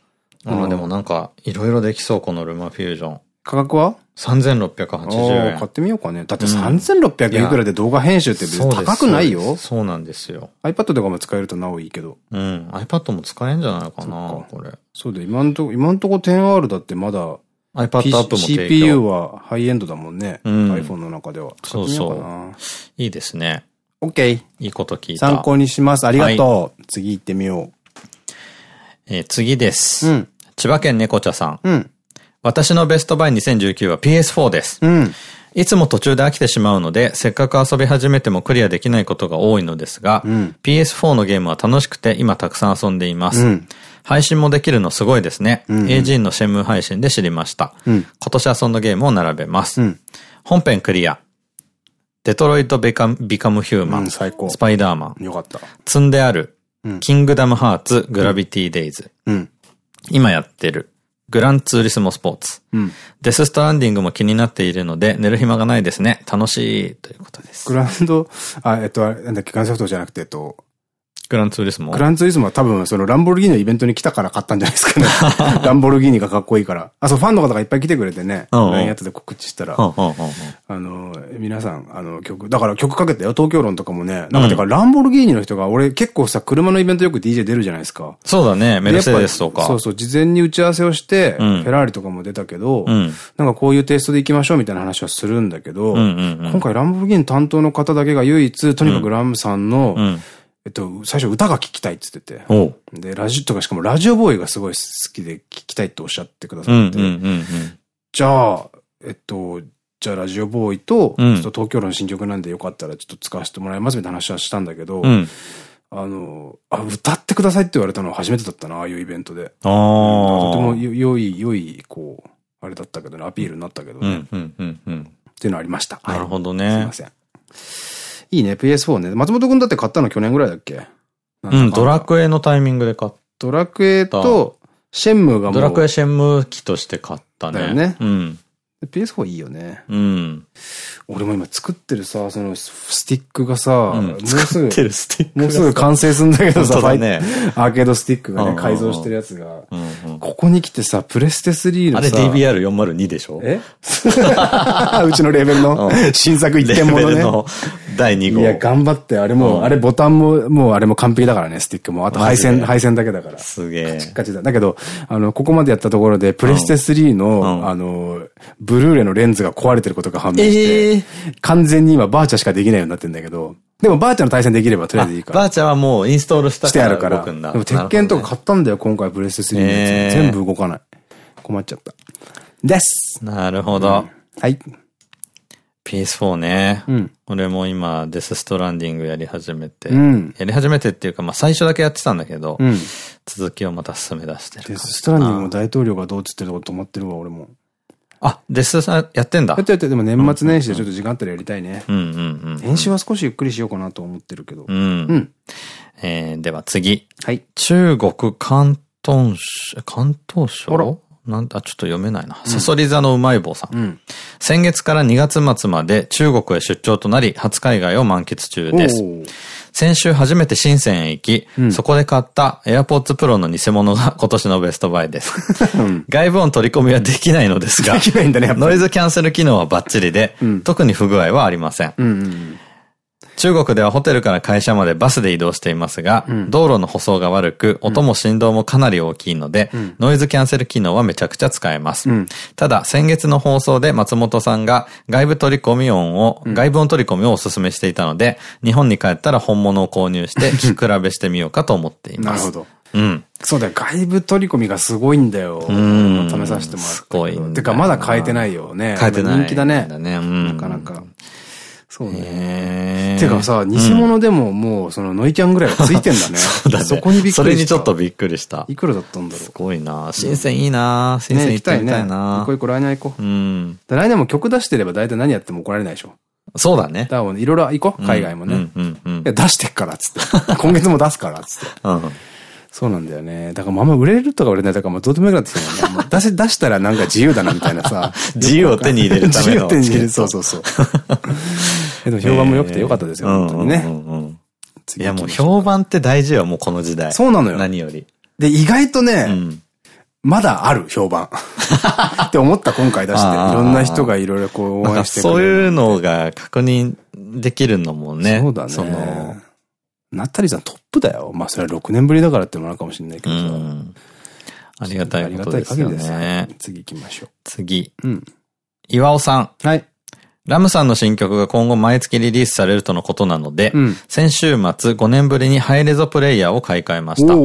ああ、でもなんか、いろいろできそう、このルマフュージョン。価格は ?3680 円。買ってみようかね。だって3600円くらいで動画編集って別に高くないよ。そうなんですよ。iPad とかも使えるとなおいいけど。うん。iPad も使えんじゃないかな、これ。そうで、今んとこ、今んとこ 10R だってまだ、iPad アップも CPU はハイエンドだもんね。うん、iPhone の中では。そうそう。いいですね。OK。いいこと聞いた。参考にします。ありがとう。はい、次行ってみよう。えー、次です。うん。千葉県猫茶さん。うん。私のベストバイ2019は PS4 です。うん。いつも途中で飽きてしまうので、せっかく遊び始めてもクリアできないことが多いのですが、うん、PS4 のゲームは楽しくて今たくさん遊んでいます。うん、配信もできるのすごいですね。うん、AG のシェンムー配信で知りました。うん、今年遊んだゲームを並べます。本編クリア。デトロイトビカム・ビカム・ヒューマン。最高。スパイダーマン。よかった。積んである。キングダム・ハーツ・グラビティ・デイズ。今やってる。グランツーリスモスポーツ。うん、デスストランディングも気になっているので、寝る暇がないですね。楽しいということです。グランド、あ、えっと、なんだっけ、ガンソフトじゃなくて、えっと、グランツーリスモグランツーリスモは多分そのランボルギーニのイベントに来たから買ったんじゃないですかね。ランボルギーニがかっこいいから。あ、そう、ファンの方がいっぱい来てくれてね。LINE やってて告知したら。あの、皆さん、あの曲、だから曲かけたよ。東京論とかもね。なんかてか、ランボルギーニの人が、俺結構さ、車のイベントよく DJ 出るじゃないですか。そうだね。メルセデスとか。そうそう、事前に打ち合わせをして、フェラーリとかも出たけど、なんかこういうテイストで行きましょうみたいな話はするんだけど、今回ランボルギーニ担当の方だけが唯一、とにかくラムさんの、えっと、最初歌が聴きたいって言ってて。で、ラジオとかしかもラジオボーイがすごい好きで聴きたいっておっしゃってくださって。じゃあ、えっと、じゃあラジオボーイと、ちょっと東京の新曲なんでよかったらちょっと使わせてもらいますみたいな話はしたんだけど、うん、あの、あ、歌ってくださいって言われたのは初めてだったな、ああいうイベントで。ああ。とても良い、良い、こう、あれだったけどね、アピールになったけどね。っていうのありました。なるほどね。すいません。いいね、PS4 ね。松本くんだって買ったの去年ぐらいだっけ？うん、ドラクエのタイミングで買った。ドラクエと、シェンムーがもう。ドラクエシェンムー機として買ったね。だよね。うん。PS4 いいよね。うん。俺も今作ってるさ、そのスティックがさ、もうすぐ、もうすぐ完成するんだけどさ、ね、アーケードスティックがね、改造してるやつが、ここに来てさ、プレステ3のさ、あれ DBR402 でしょ？え？うちのレベルの新作一点ものね。の第2号。いや、頑張って、あれも、あれボタンも、もうあれも完璧だからね、スティックも。あと配線、配線だけだから。すげえ。カチカチだ。だけど、あの、ここまでやったところで、プレステ3の、あの、ブルーレイのレンズが壊れてることが判明して、えー、完全に今バーチャしかできないようになってんだけど、でもバーチャの対戦できればとりあえずいいから。バーチャはもうインストールしたから。してあるから。でも鉄拳とか買ったんだよ、今回プレステ3のやつ。全部動かない。困っちゃった。です。なるほど。はい。PS4 ね。うん。俺も今、デスストランディングやり始めて。うん。やり始めてっていうか、まあ最初だけやってたんだけど、うん。続きをまた進め出してる。デスストランディングも大統領がどうつってるとこ止まってるわ、俺も。あ、デスさんやってんだ。やってやって、でも年末年始でちょっと時間あったらやりたいね。うんうんうん。編集は少しゆっくりしようかなと思ってるけど。うん。うん。えー、では次。はい。中国広東省、広東省？なんだ、ちょっと読めないな。さそり座のうまい棒さん。うん、先月から2月末まで中国へ出張となり、初海外を満喫中です。先週初めて深センへ行き、うん、そこで買った AirPods Pro の偽物が 今年のベストバイです。うん、外部音取り込みはできないのですが、ね、ノイズキャンセル機能はバッチリで、うん、特に不具合はありません。中国ではホテルから会社までバスで移動していますが、うん、道路の舗装が悪く、音も振動もかなり大きいので、うん、ノイズキャンセル機能はめちゃくちゃ使えます。うん、ただ、先月の放送で松本さんが外部取り込み音を、外部音取り込みをお勧めしていたので、日本に帰ったら本物を購入して 聞き比べしてみようかと思っています。なるほど。うん。そうだよ。外部取り込みがすごいんだよ。うん。試させてもらって。すごいんてか、まだ変えてないよね。変えてない。人気だね。だね。うん。なかなか。そうね。てかさ、偽物でももうそのノイキャンぐらいはついてんだね。そうだね。そこにびっくりした。それにちょっとびっくりした。いくらだったんだろう。すごいな新鮮いいな新鮮行きたいな行こう行こう、来年行こう。うん。来年も曲出してれば大体何やっても怒られないでしょ。そうだね。多分いろいろ行こう、海外もね。出してっから、つって。今月も出すから、つって。うん。そうなんだよね。だからまあんま売れるとか売れないとかもどうでもよくなってきたよね。出せ、出したらなんか自由だなみたいなさ。自由を手に入れるための。自由を手に入れる。そうそうそう。でも評判も良くて良かったですよ、本当にね。いやもう評判って大事よ、もうこの時代。そうなのよ。何より。で、意外とね、まだある評判。って思った今回出して。いろんな人がいろいろこう応援してそういうのが確認できるのもね。そうだね。そのナタリさんトップだよ。まあそれは6年ぶりだからってのもあるかもしれないけどさ。ありがたいことですよね。ありがたい限りです。次行きましょう。次。うん。岩尾さん。はい。ラムさんの新曲が今後毎月リリースされるとのことなので、うん、先週末5年ぶりにハイレゾプレイヤーを買い替えました。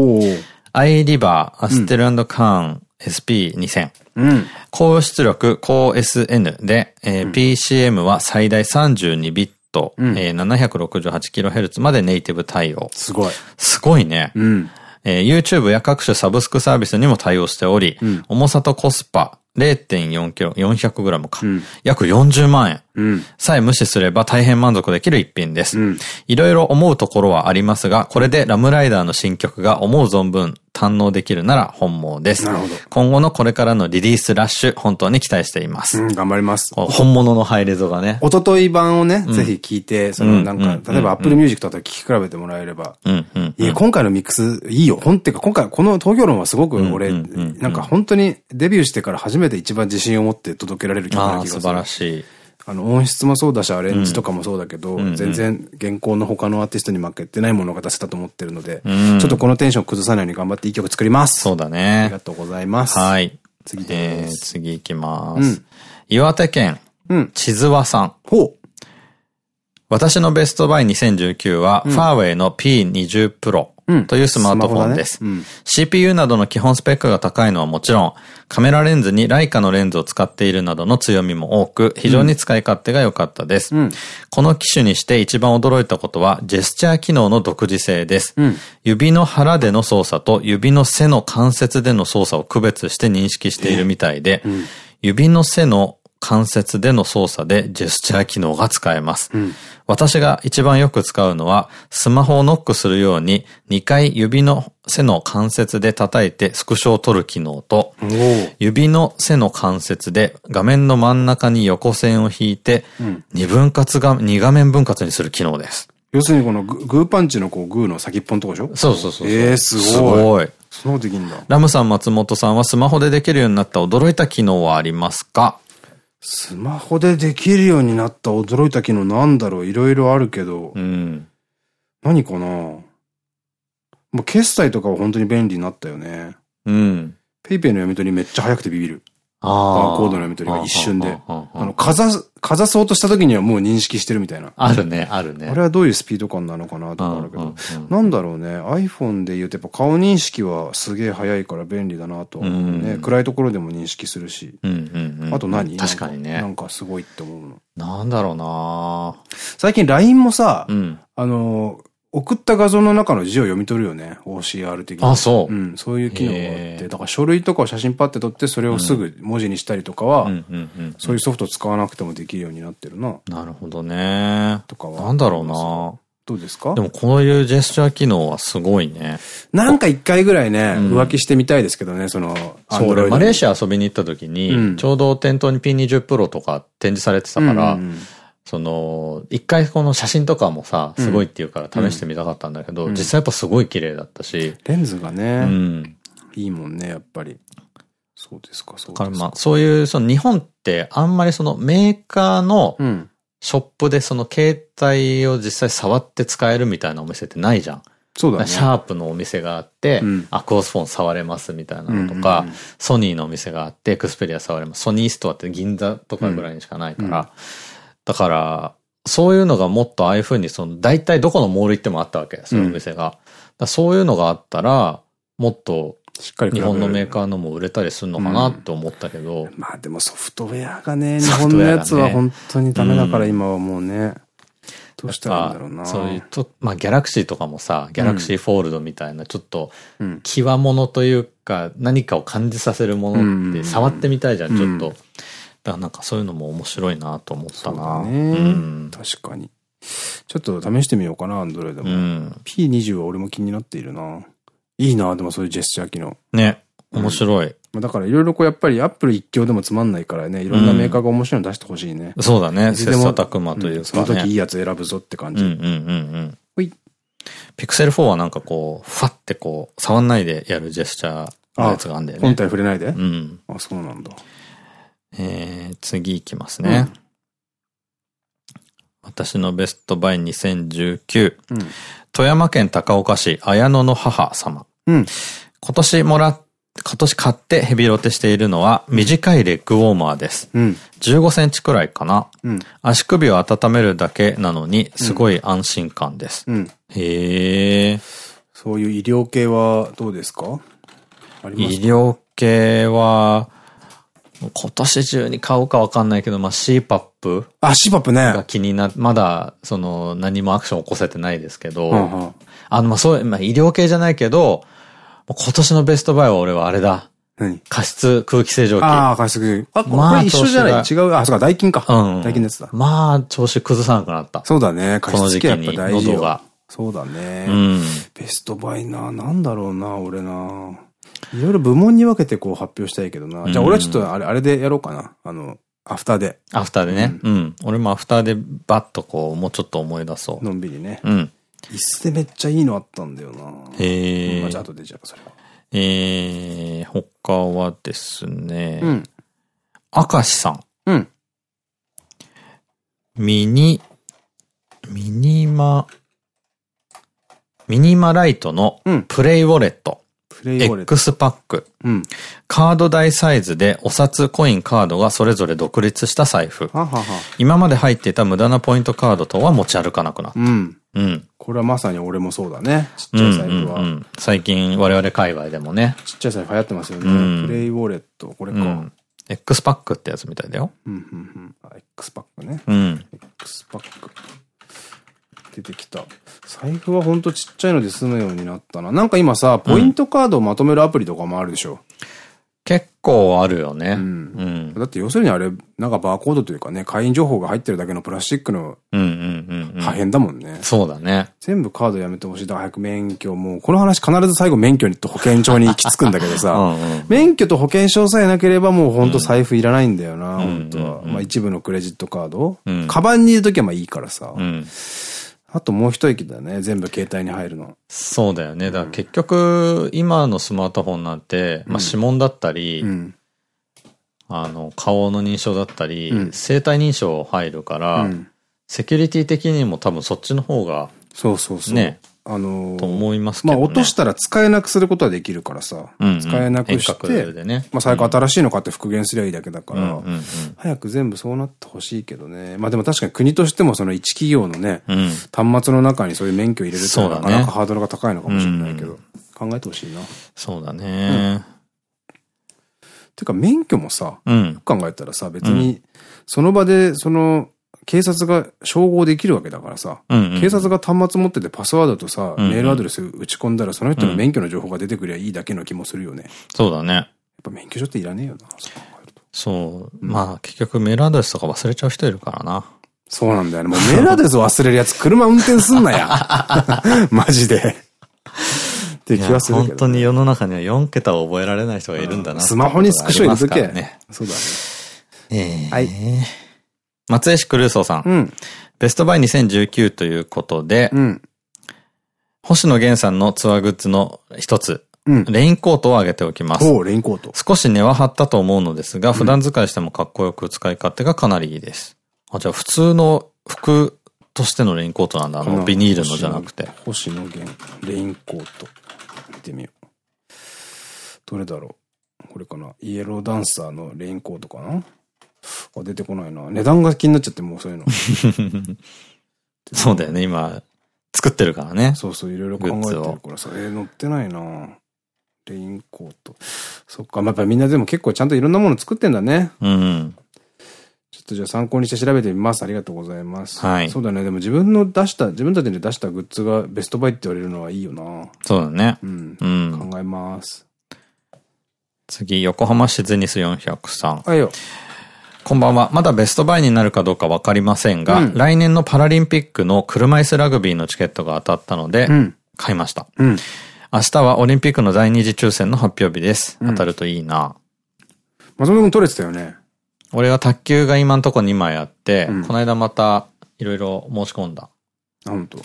アイリバー、アステルカーン、SP2000。うん、高出力、高 SN で、えー、PCM は最大32ビット、うん、えー、768kHz までネイティブ対応。すごい。すごいね。うん、えー、YouTube や各種サブスクサービスにも対応しており、うん、重さとコスパ、0.4キロ、400グラムか。うん、約40万円。うん、さえ無視すれば大変満足できる一品です。いろいろ思うところはありますが、これでラムライダーの新曲が思う存分堪能できるなら本望です。なるほど。今後のこれからのリリースラッシュ、本当に期待しています。うん、頑張ります。本物のハイレゾがね。おととい版をね、ぜひ聞いて、そのなんか、例えば Apple Music とか聞き比べてもらえれば。うんうん。いや、今回のミックスいいよ。ほんってか、今回この東京論はすごく俺、なんか本当にデビューしてから初めて一番自信を持って届けられる曲な気がする。素晴らしい。あの、音質もそうだし、アレンジとかもそうだけど、全然現行の他のアーティストに負けてないものが出せたと思ってるので、ちょっとこのテンション崩さないように頑張っていい曲作ります。そうだね。ありがとうございます。はい。次です。次行きます。岩手県、地図和さん。ほう。私のベストバイ2019は、ファーウェイの P20 Pro。というスマートフォンです。ね。うん、CPU などの基本スペックが高いのはもちろん、カメラレンズにライカのレンズを使っているなどの強みも多く、非常に使い勝手が良かったです。うん、この機種にして一番驚いたことは、ジェスチャー機能の独自性です。うん、指の腹での操作と指の背の関節での操作を区別して認識しているみたいで、指の背の関節での操作でジェスチャー機能が使えます。うん、私が一番よく使うのは、スマホをノックするように2回指の背の関節で叩いてスクショを取る機能と、指の背の関節で画面の真ん中に横線を引いて、2分割が、2画面分割にする機能です。要するにこのグーパンチのこうグーの先っぽのとこでしょ？そうそうそうええー、すごい。すごい。そうできんだ。ラムさん、松本さんはスマホでできるようになった驚いた機能はありますか？スマホでできるようになった驚いた機能なんだろういろいろあるけど。うん。何かな？もう決済とかは本当に便利になったよね。うん。ペイペイの読み取りめっちゃ早くてビビる。バーコードの読み取りが一瞬で。あの、かざ、かざそうとした時にはもう認識してるみたいな。あるね、あるね。あれはどういうスピード感なのかなとかあるけど。なんだろうね。iPhone で言うとやっぱ顔認識はすげえ早いから便利だなと思うね。暗いところでも認識するし。あと何？確かにね。なんかすごいって思うの。なんだろうな最近 LINE もさ、あの、送った画像の中の字を読み取るよね。OCR 的に。あ、そう。うん。そういう機能があって。だから書類とかを写真パッて撮って、それをすぐ文字にしたりとかは、そういうソフト使わなくてもできるようになってるな。なるほどね。とかは。なんだろうなどうですか？でもこういうジェスチャー機能はすごいね。なんか一回ぐらいね、浮気してみたいですけどね、その、そう、俺マレーシア遊びに行った時に、ちょうど店頭に P20 Pro とか展示されてたから、その、一回この写真とかもさ、すごいっていうから試してみたかったんだけど、うん、実際やっぱすごい綺麗だったし。レンズがね、うん、いいもんね、やっぱり。そうですか、そうですか。からまあ、そういう、その日本ってあんまりそのメーカーのショップでその携帯を実際触って使えるみたいなお店ってないじゃん。そうだね。シャープのお店があって、うん、アクオスフォン触れますみたいなのとか、ソニーのお店があって、エクスペリア触れます。ソニーストアって銀座とかぐらいにしかないから、うんだから、そういうのがもっとああいうふうに、その、大体どこのモール行ってもあったわけ、そういうお店が。うん、そういうのがあったら、もっと、しっかり日本のメーカーのも売れたりするのかなって思ったけど。うん、まあでもソフトウェアがね、日本のやつは本当にダメだから今はもうね。どうしたらいいんだろうな。そういうと、まあギャラクシーとかもさ、ギャラクシーフォールドみたいな、ちょっと、際物というか、何かを感じさせるものって触ってみたいじゃん、ちょっと。だからなんかそういうのも面白いなと思ったな。ね、うん、確かに。ちょっと試してみようかな、アンドロイドも。うん、P20 は俺も気になっているな。いいな、でもそういうジェスチャー機能。ね。面白い。うん、だからいろいろこうやっぱりアップル一強でもつまんないからね、いろんなメーカーが面白いの出してほしいね。うん、そうだね。切磋琢磨というか、ね、その時いいやつ選ぶぞって感じ。うんうんうんうん。ほい。ピクセル4はなんかこう、ファってこう、触んないでやるジェスチャーのやつがあるんだよね。本体触れないで？うん。あ、そうなんだ。えー、次いきますね。うん、私のベストバイ2019。うん、富山県高岡市綾野の母様。うん、今年もら今年買ってヘビロテしているのは短いレッグウォーマーです。うん、15センチくらいかな。うん、足首を温めるだけなのにすごい安心感です。うん、へえ。そういう医療系はどうですか？医療系は、今年中に買うかわかんないけど、まあ CPAP? あ、CPAP ね。が気にな、まだ、その、何もアクション起こせてないですけど、うんうん、あの、まあそう、まあ医療系じゃないけど、今年のベストバイは俺はあれだ。何？加湿空気清浄機。ああ、加湿空気。あ、まあ、これ一緒じゃない？違う？あ、そうか、代金か。うん。代金のやつだ。まあ、調子崩さなくなった。そうだね。加湿器やっぱ大事喉が。そうだね。うん。ベストバイな、なんだろうな、俺な。いろいろ部門に分けてこう発表したいけどな。じゃあ俺はちょっとあれ、あれでやろうかな。あの、アフターで。アフターでね。うん。俺もアフターでバッとこう、もうちょっと思い出そう。のんびりね。うん。椅子でめっちゃいいのあったんだよな。へえ。じゃあ後でじゃあそれは。えー、他はですね、うん。明石さん。うん。ミニ、ミニマ、ミニマライトのプレイウォレット。プレイウォレット。X パック。うん。カード大サイズでお札、コイン、カードがそれぞれ独立した財布。ははは今まで入っていた無駄なポイントカードとは持ち歩かなくなった。うん。うん。これはまさに俺もそうだね。ちっちゃい財布は。最近我々界隈でもね。ちっちゃい財布流行ってますよね。うん、プレイウォレット、これか。うん、X パックってやつみたいだよ。うん、うん、うん。X パックね。うん。X パック。出てきた。財布はほんとちっちゃいので済むようになったな。なんか今さ、ポイントカードをまとめるアプリとかもあるでしょ。うん結構あるよね。うん。だって要するにあれ、なんかバーコードというかね、会員情報が入ってるだけのプラスチックの破片だもんね。そうだね。全部カードやめてほしい。だ早く免許も、この話必ず最後免許と保険証に行き着くんだけどさ、うんうん、免許と保険証さえなければもうほんと財布いらないんだよな、本当は。まあ一部のクレジットカード。うん、カバンにいるときはまあいいからさ。うんあともう一息だね。全部携帯に入るの。そうだよね。だから結局、今のスマートフォンなんて、まあ指紋だったり、うん、あの、顔の認証だったり、うん、生体認証入るから、うん、セキュリティ的にも多分そっちの方が、そうそうそう。ね。あのー、と思いますけど、ね、まあ落としたら使えなくすることはできるからさ。うんうん、使えなくして、でね、まあ最悪新しいの買って復元すりゃいいだけだから、早く全部そうなってほしいけどね。まあでも確かに国としてもその一企業のね、うん、端末の中にそういう免許入れるってのはなかなかハードルが高いのかもしれないけど、考えてほしいな。そうだね。てか免許もさ、うん、考えたらさ、別に、その場で、その、警察が照合できるわけだからさ、警察が端末持っててパスワードとさ、メールアドレス打ち込んだらその人の免許の情報が出てくりゃいいだけの気もするよね。そうだね。やっぱ免許証っていらねえよな、そう。まあ結局メールアドレスとか忘れちゃう人いるからな。そうなんだよね。もうメールアドレス忘れるやつ車運転すんなや。マジで。って気はするけど、本当に世の中には4桁を覚えられない人がいるんだな、スマホにスクショ入れとけ。ね、そうだね。ええー。はい。松江市クルーソーさん。うん、ベストバイ2019ということで、うん、星野源さんのツアーグッズの一つ、うん、レインコートをあげておきます。おレインコート。少し値は張ったと思うのですが、普段使いしてもかっこよく使い勝手がかなりいいです。あ、じゃあ普通の服としてのレインコートなんだ。あの、ビニールのじゃなくて。星野源、レインコート。見てみよう。どれだろう。これかな。イエローダンサーのレインコートかなあ、出てこないな。値段が気になっちゃって、もうそういうの。そうだよね、今、作ってるからね。そうそう、いろいろ考えてるからさ、えー、載ってないなレインコート。そっか、まあ、やっぱみんなでも結構ちゃんといろんなもの作ってんだね。うん。ちょっとじゃあ参考にして調べてみます。ありがとうございます。はい。そうだね。でも自分の出した、自分たちで出したグッズがベストバイって言われるのはいいよな。そうだね。うん。うん、考えます。次、横浜市ゼニス400さん。はいよ。こんばんは。まだベストバイになるかどうかわかりませんが、うん、来年のパラリンピックの車椅子ラグビーのチケットが当たったので、買いました。うん、明日はオリンピックの第二次抽選の発表日です。当たるといいな。松本君取れてたよね。俺は卓球が今んとこ2枚あって、この間またいろいろ申し込んだ。あ、本当。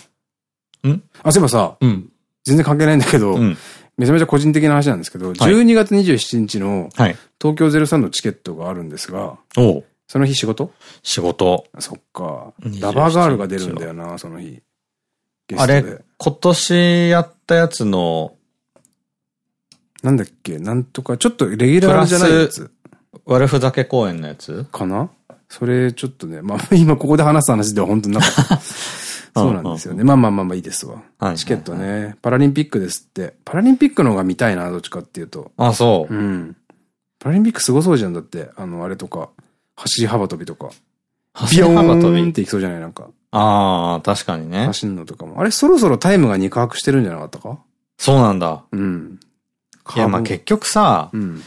ん？あ、そういえばさ、うん、全然関係ないんだけど、うんめちゃめちゃ個人的な話なんですけど、はい、12月27日の東京03のチケットがあるんですが、その日仕事？仕事。そっか。ラバーガールが出るんだよな、その日。あれ、今年やったやつの、なんだっけ、なんとか、ちょっとレギュラーじゃないやつ。悪ふざけ公演のやつ？かな？それちょっとね、まあ今ここで話す話では本当になかった。そうなんですよね。まあまあまあまあいいですわ。チケットね。パラリンピックですって。パラリンピックの方が見たいな、どっちかっていうと。あ、そう。うん。パラリンピックすごそうじゃん、だって。あの、あれとか。走り幅跳びとか。走り幅跳び？っていきそうじゃない？なんか。ああ、確かにね。走るのとかも。あれ、そろそろタイムが肉薄してるんじゃなかったか？そうなんだ。うん。いや、まあ結局さ、うん、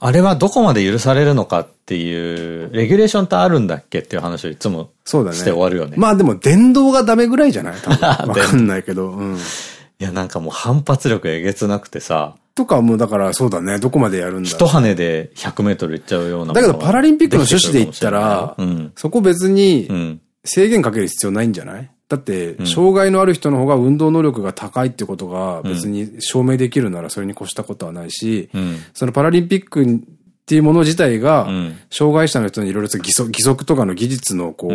あれはどこまで許されるのかっていう、レギュレーションってあるんだっけっていう話をいつもして終わるよね。ねまあでも電動がダメぐらいじゃない？わかんないけど。うん。いや、なんかもう反発力えげつなくてさ。とかもうだからそうだね。どこまでやるんだ一羽で100メートルいっちゃうような。だけどパラリンピックの趣旨で言ったら、うん、そこ別に制限かける必要ないんじゃない？だって、障害のある人の方が運動能力が高いってことが別に証明できるならそれに越したことはないし、うん、そのパラリンピックっていうもの自体が、障害者の人にいろいろと義足義足とかの技術のこう、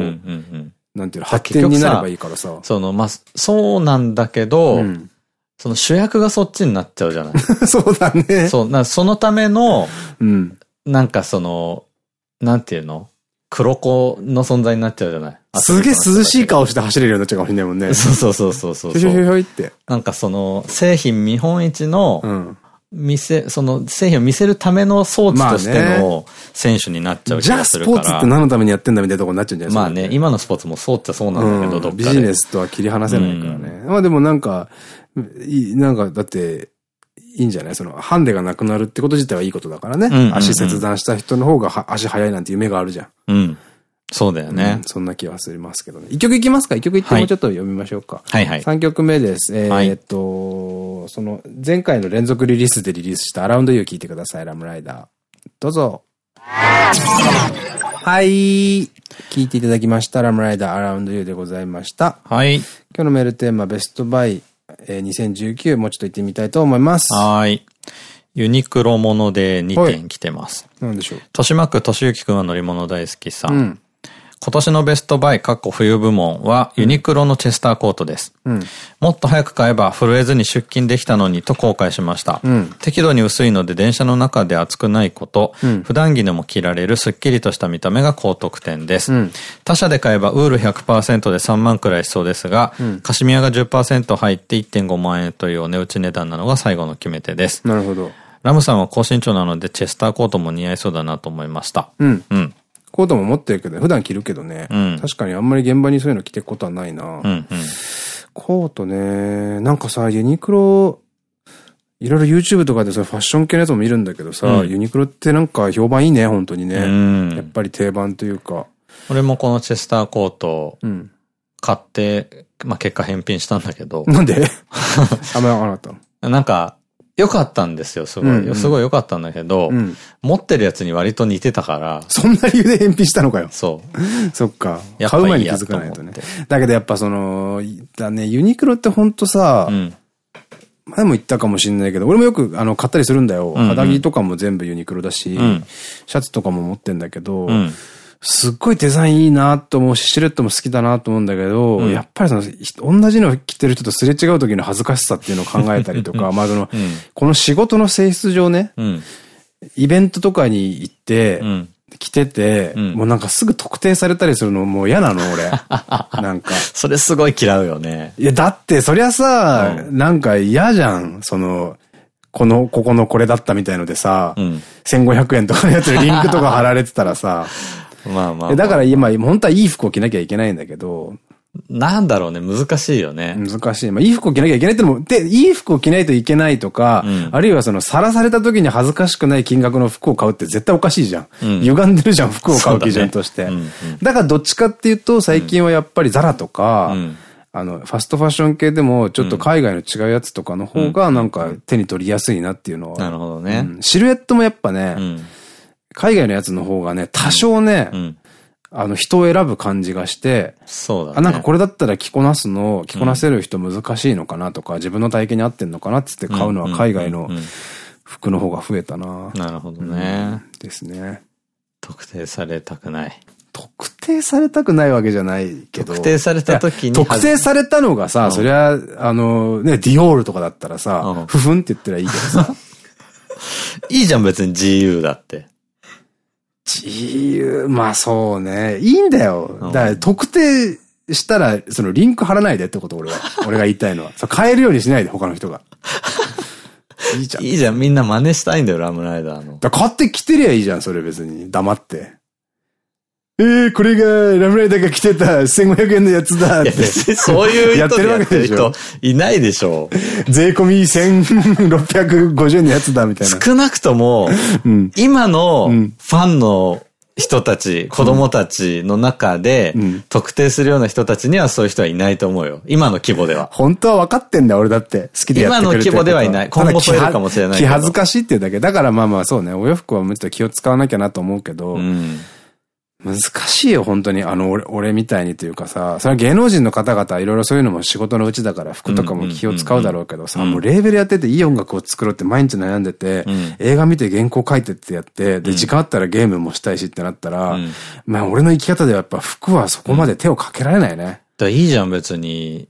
なんていうの、発展になればいいからさ。その、まあ、そうなんだけど、うん、その主役がそっちになっちゃうじゃない？そうだね。そう、なそのための、うん、なんかその、なんていうの？黒子の存在になっちゃうじゃない？すげえ涼しい顔して走れるようになっちゃうかもしれないもんね。そうそうそうそうそう。ひょひょひょいって。なんかその、製品見本市の、うん見せ、その製品を見せるための装置としての選手になっちゃう気がするから。じゃあスポーツって何のためにやってんだみたいなとこになっちゃうんじゃないですか。まあね、今のスポーツもそうっちゃそうなんだけど、どっかビジネスとは切り離せないからね。まあでもなんか、なんかだって、いいんじゃない？その、ハンデがなくなるってこと自体はいいことだからね。足切断した人の方が足速いなんて夢があるじゃん。うん。そうだよね、うん、そんな気はすりますけどね。一曲いきますか？一曲いってもうちょっと読みましょうか。はいはい。三曲目です。えー、っと、はい、その、前回の連続リリースでリリースしたアラウンドユー聞いてください、ラムライダー。どうぞ。はい。聞いていただきました。ラムライダーアラウンドユーでございました。はい。今日のメールテーマ、ベストバイ、えー、2019、もうちょっと言ってみたいと思います。はい。ユニクロもので2点来てます。なんでしょう。豊島区敏之くんは乗り物大好きさん。うん今年のベストバイ、過去冬部門は、ユニクロのチェスターコートです。うん、もっと早く買えば震えずに出勤できたのにと後悔しました。うん、適度に薄いので電車の中で熱くないこと、うん、普段着でも着られるスッキリとした見た目が高得点です。他社で買えばウール100%で3万くらいしそうですが、カシミヤが10%入って1.5万円というお値打ち値段なのが最後の決め手です。なるほど。ラムさんは高身長なのでチェスターコートも似合いそうだなと思いました。うん。うん。コートも持ってるけど、普段着るけどね。うん、確かにあんまり現場にそういうの着てくことはないな。うんうん、コートね、なんかさ、ユニクロ、いろいろ YouTube とかでさ、ファッション系のやつも見るんだけどさ、うん、ユニクロってなんか評判いいね、本当にね。うん、やっぱり定番というか。俺もこのチェスターコート、買って、まあ結果返品したんだけど。なんで？あんまりなかったの？なんか、良かったんですよ、すごい。うんうん、すごい良かったんだけど、うん、持ってるやつに割と似てたから。そんな理由で返品したのかよ。そう。そっか。買う前に気づかないとね。だけどやっぱその、だね、ユニクロってほんとさ、うん、前も言ったかもしんないけど、俺もよくあの買ったりするんだよ。肌着とかも全部ユニクロだし、うん、シャツとかも持ってんだけど、うんすっごいデザインいいなと思うし、シルエットも好きだなと思うんだけど、うん、やっぱりその、同じの着てる人とすれ違う時の恥ずかしさっていうのを考えたりとか、まあその、うん、この仕事の性質上ね、うん、イベントとかに行って、着てて、もうなんかすぐ特定されたりするのもう嫌なの、俺。なんか。それすごい嫌うよね。いや、だってそりゃさ、なんか嫌じゃん。その、この、ここのこれだったみたいのでさ、うん、1500円とかのやつリンクとか貼られてたらさ、まあまあ。だから今、本当はいい服を着なきゃいけないんだけど、なんだろうね、難しいよね。難しい。まあ、いい服を着なきゃいけないってのも、で、いい服を着ないといけないとか、うん、あるいはその、さらされた時に恥ずかしくない金額の服を買うって絶対おかしいじゃん。うん、歪んでるじゃん、服を買う基準として。だねうんうん、だからどっちかっていうと、最近はやっぱりザラとか、あの、ファストファッション系でも、ちょっと海外の違うやつとかの方が、なんか手に取りやすいなっていうのは。なるほどね。シルエットもやっぱね、海外のやつの方がね、多少ね、あの、人を選ぶ感じがして、そうだね。あ、なんかこれだったら着こなすの、着こなせる人難しいのかなとか、うん、自分の体型に合ってんのかなってって買うのは海外の服の方が増えたな。なるほどね、うん。ですね。特定されたくない。特定されたくないわけじゃないけど。特定された時に。特定されたのがさ、うん、そりゃ、あの、ね、ディオールとかだったらさ、ふふんって言ったらいいけどさ。いいじゃん、別に自由だって。自由、まあそうね。いいんだよ。だから特定したら、そのリンク貼らないでってこと俺は。俺が言いたいのは。そう変えるようにしないで、他の人が。いいじゃん。いいじゃん。みんな真似したいんだよ、ラムライダーの。だ買ってきてりゃいいじゃん、それ別に。黙って。ええー、これがラムライダーが着てた1500円のやつだって。そういうやってるわけでしょ。いないでしょ。税込み1650円のやつだみたいな。少なくとも、うん、今のファンの人たち、子供たちの中で、特定するような人たちにはそういう人はいないと思うよ。今の規模では。本当は分かってんだ俺だって。好きでやって今の規模ではいない。今後増えるかもしれない気恥ずかしいっていうだけ。だからまあまあそうね、お洋服はもうちょっと気を使わなきゃなと思うけど、うん難しいよ、本当に。あの、俺、俺みたいにというかさ、それは芸能人の方々いろいろそういうのも仕事のうちだから服とかも気を使うだろうけどさ、もうレーベルやってていい音楽を作ろうって毎日悩んでて、うん、映画見て原稿書いてってやって、で、時間あったらゲームもしたいしってなったら、うん、まあ俺の生き方ではやっぱ服はそこまで手をかけられないね。だいいじゃん、別に。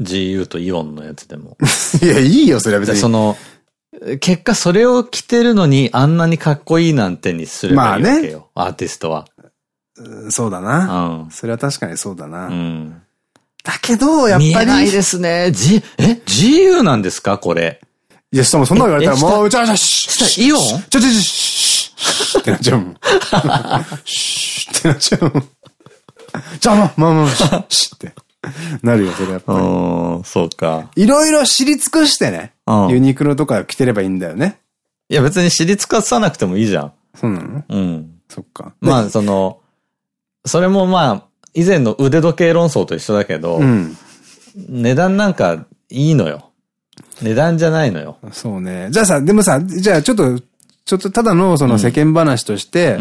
GU とイオンのやつでも。いや、いいよ、それは別に。その、結果それを着てるのにあんなにかっこいいなんてにすればいいわけよ。まあね、アーティストは。そうだな。うん。それは確かにそうだな。うん。だけど、やっぱり。見えないですね。じ、え ?GU なんですか？これ。いや、しかもそんなの言われたら、もう、ちゃちゃ、しイオン？ちょちょちょ、しってなっちゃうもん。しってなっちゃうもん。じゃあ、まあまあまあ、しって。なるよ、それやっぱり。うん、そうか。いろいろ知り尽くしてね。ユニクロとか着てればいいんだよね。いや、別に知り尽かさなくてもいいじゃん。そうなの？うん。そっか。まあ、その、それもまあ、以前の腕時計論争と一緒だけど、うん、値段なんかいいのよ。値段じゃないのよ。そうね。じゃあさ、でもさ、じゃあちょっと、ちょっとただのその世間話として、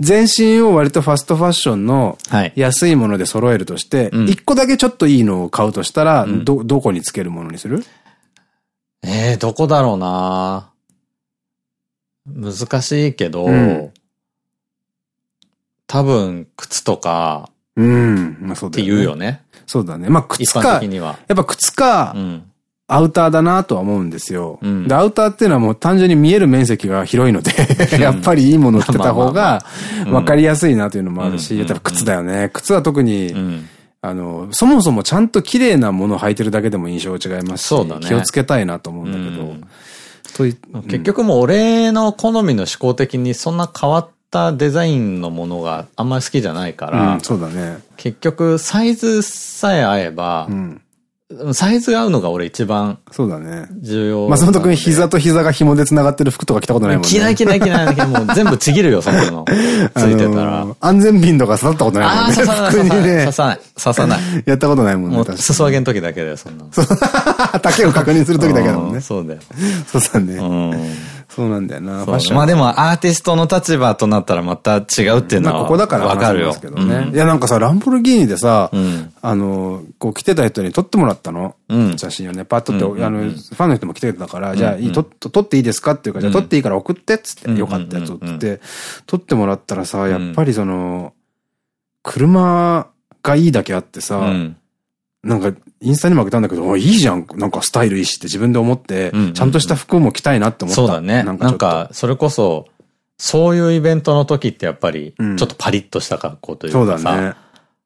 全身を割とファストファッションの安いもので揃えるとして、一、個だけちょっといいのを買うとしたら、ど、どこにつけるものにする？ええー、どこだろうな。難しいけど、うん、多分、靴とか、うん。まあそうだよね。って言うよね。そうだね。まあ靴か、やっぱ靴か、うん、アウターだなとは思うんですよ。うん、で、アウターっていうのはもう単純に見える面積が広いのでやっぱりいいものを着てた方が分かりやすいなというのもあるし、やっぱ靴だよね。靴は特に、うん、あの、そもそもちゃんと綺麗なものを履いてるだけでも印象違いますし、そうだね、気をつけたいなと思うんだけど。結局もう俺の好みの思考的にそんな変わったデザインのものがあんまり好きじゃないから、うん、そうだね。結局サイズさえ合えば、うんサイズが合うのが俺一番。そうだね。重要。松本くん膝と膝が紐で繋がってる服とか着たことないもんね。着ない着ない着ない。もう 全部ちぎるよ、そんなの。ついてたら。安全ピンとか刺さったことないもんね。刺さない。刺さない。刺さない。やったことないもんね。もう、裾上げの時だけだよ、そんなの。丈 を確認する時だけだもんね。そうだよ。そうだね。うん。そうなんだよな。まあでもアーティストの立場となったらまた違うっていうのは。ここだからわかるよ。けどね。いやなんかさ、ランボルギーニでさ、あの、こう来てた人に撮ってもらったの？写真をね、パッと撮って、あの、ファンの人も来てたから、じゃあ、撮っていいですか？っていうか、じゃあ撮っていいから送ってっつって、よかったやつをって、撮ってもらったらさ、やっぱりその、車がいいだけあってさ、なんか、インスタにもあげたんだけど、いいじゃん。なんかスタイルいいしって自分で思って、ちゃんとした服も着たいなって思った。そうだね。なんか、それこそ、そういうイベントの時ってやっぱり、ちょっとパリッとした格好というかさ、そうだね。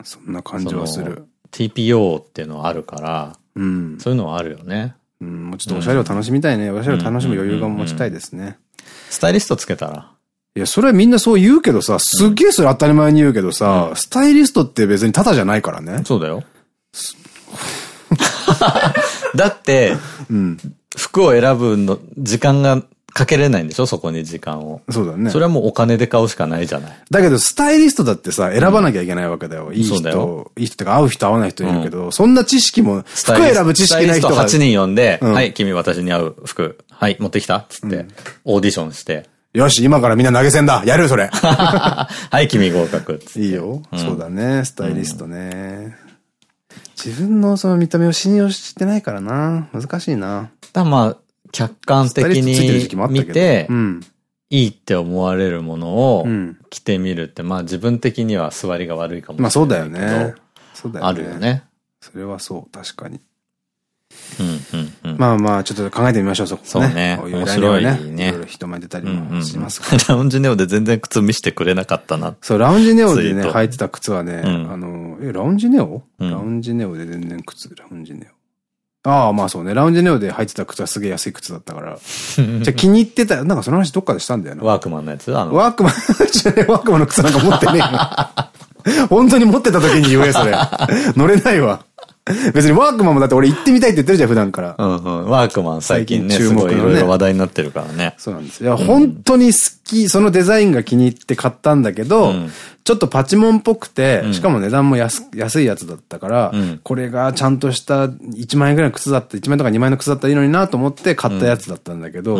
そんな感じはする。TPO っていうのはあるから、うん、そういうのはあるよね。うん、もうちょっとおしゃれを楽しみたいね。おしゃれを楽しむ余裕が持ちたいですね。スタイリストつけたら？いや、それはみんなそう言うけどさ、すっげえそれ当たり前に言うけどさ、うん、スタイリストって別にタダじゃないからね。そうだよ。だって、うん、服を選ぶの、時間がかけれないんでしょ？そこに時間を。そうだね。それはもうお金で買うしかないじゃない。だけど、スタイリストだってさ、選ばなきゃいけないわけだよ。うん、いい人、いい人とか会う人会わない人いるけど、うん、そんな知識も、服選ぶ知識ない人が。スタイリスト8人呼んで、うん、はい、君私に合う服、はい、持ってきた？つって、オーディションして。よし、今からみんな投げ銭だやるそれ はい、君合格。いいよ。そうだね、スタイリストね。自分のその見た目を信用してないからな。難しいな。だまあ、客観的に見て、うん、いいって思われるものを着てみるって、まあ自分的には座りが悪いかもしれないけど。まあそうだよね。そうだよね。あるよね。それはそう、確かに。まあまあ、ちょっと考えてみましょう、そこね。そうね。こういう面白いね。いろいろ人前出たりもしますから。ラウンジネオで全然靴見せてくれなかったな。そう、ラウンジネオでね、履いてた靴はね、あの、え、ラウンジネオ？ラウンジネオで全然靴、ラウンジネオ。ああ、まあそうね。ラウンジネオで履いてた靴はすげえ安い靴だったから。じゃ気に入ってた、なんかその話どっかでしたんだよな。ワークマンのやつ？ワークマン、ワークマンの靴なんか持ってねえよ。本当に持ってた時に言え、それ。乗れないわ。別にワークマンもだって俺行ってみたいって言ってるじゃん、普段から。うんうん。ワークマン最近ね、注目の、ね、いろいろ話題になってるからね。そうなんですよ。本当に好き、そのデザインが気に入って買ったんだけど、うん、ちょっとパチモンっぽくて、しかも値段も安安いやつだったから、うん、これがちゃんとした1万円ぐらいの靴だった、1万円とか2万円の靴だったらいいのになと思って買ったやつだったんだけど、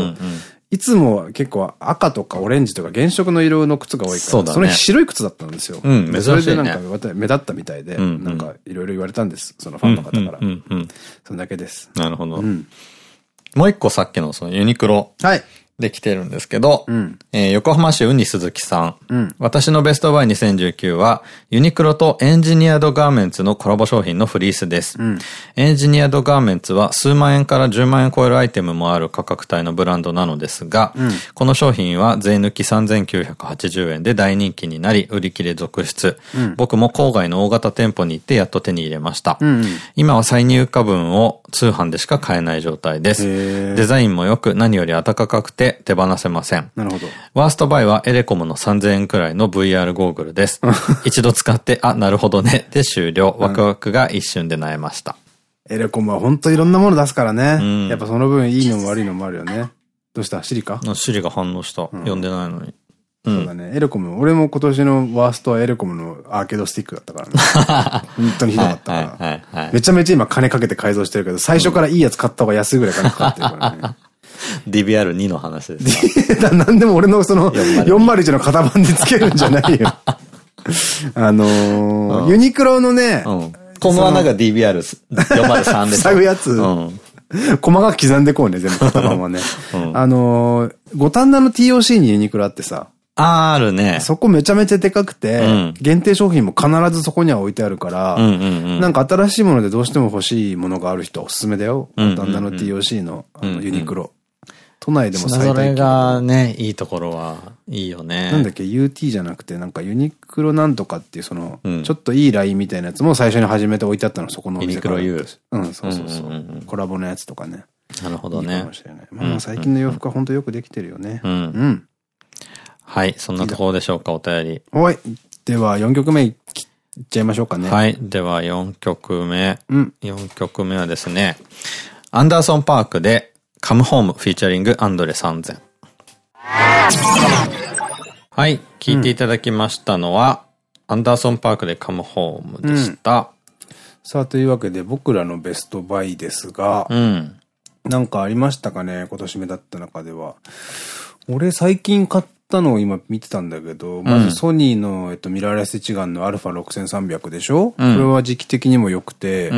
いつも結構赤とかオレンジとか原色の色の靴が多いから、そ,、ね、その白い靴だったんですよ。うん、珍しい、ね、それでなんか目立ったみたいで、なんかいろいろ言われたんです。そのファンの方から。そんだけです。なるほど。うん、もう一個さっきのそのユニクロ。はい。できてるんですけど、うん、えー、横浜市ウニ鈴木さん。うん、私のベストバイ2019は、ユニクロとエンジニアドガーメンツのコラボ商品のフリースです。うん、エンジニアドガーメンツは数万円から10万円超えるアイテムもある価格帯のブランドなのですが、この商品は税抜き3980円で大人気になり、売り切れ続出。僕も郊外の大型店舗に行ってやっと手に入れました。今は再入荷分を通販でしか買えない状態です。デザインも良く何より暖かくて手放せません。なるほど。ワーストバイはエレコムの3000円くらいの VR ゴーグルです。一度使って、あ、なるほどね。で終了。ワクワクが一瞬で萎えました。エレコムは本当いろんなもの出すからね。うん、やっぱその分いいのも悪いのもあるよね。どうした？シリかシリが反応した。読んでないのに。そうだね。エレコム、俺も今年のワーストはエレコムのアーケードスティックだったからね。本当にひどかったから。めちゃめちゃ今金かけて改造してるけど、最初からいいやつ買った方が安いぐらい金かかってるからね。DBR2 の話です か。なんでも俺のその401の型番でつけるんじゃないよ。あのユニクロのね、この穴が DBR403 です。塞ぐやつ。細かく刻んでこうね、全部型番はね。あの五反田の TOC にユニクロあってさ。あるね。そこめちゃめちゃでかくて、限定商品も必ずそこには置いてあるから、なんか新しいものでどうしても欲しいものがある人はおすすめだよ。五反田の TOC のユニクロ。都内でも最大それがね、いいところはいいよね。なんだっけ、UT じゃなくて、なんかユニクロなんとかっていう、その、うん、ちょっといいラインみたいなやつも最初に始めて置いてあったの、そこのユニクロ U。うん、そうそうそう。コラボのやつとかね。なるほどね。いいかもしれない。まあ最近の洋服は本当よくできてるよね。うん。うん。はい、そんなところでしょうか、お便り。はい。では、4曲目いっちゃいましょうかね。はい。では、4曲目。うん。4曲目はですね、アンダーソンパークで、カムホームフィーチャリングアンドレ3000。はい。聞いていただきましたのは、うん、アンダーソンパークでカムホームでした。うん、さあ、というわけで僕らのベストバイですが、うん、なんかありましたかね今年目だった中では。俺最近買ったのを今見てたんだけど、まずソニーの、えっと、ミラーレス一眼の α6300 でしょ、うん、これは時期的にも良くて、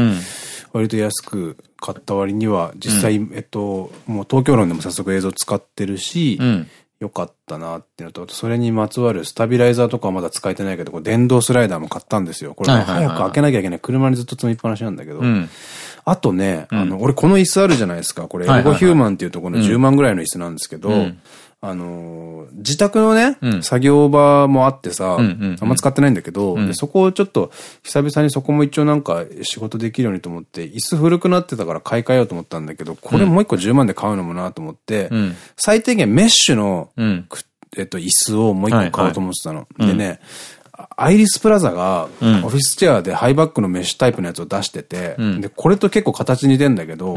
割と安く買った割には、実際、うん、えっと、もう東京論でも早速映像使ってるし、うん、よかったなっていうのと、それにまつわるスタビライザーとかはまだ使えてないけど、電動スライダーも買ったんですよ。これ早く開けなきゃいけない。車にずっと積みっぱなしなんだけど。うん、あとね、あの、俺この椅子あるじゃないですか。これ、エゴヒューマンっていうところの10万ぐらいの椅子なんですけど、あのー、自宅のね、うん、作業場もあってさ、あんま使ってないんだけど、そこをちょっと、久々にそこも一応なんか仕事できるようにと思って、椅子古くなってたから買い替えようと思ったんだけど、これもう一個10万で買うのもなと思って、うん、最低限メッシュの、えっと、椅子をもう一個買おうと思ってたの。でね、アイリスプラザが、オフィスチェアでハイバックのメッシュタイプのやつを出してて、で、これと結構形似てんだけど、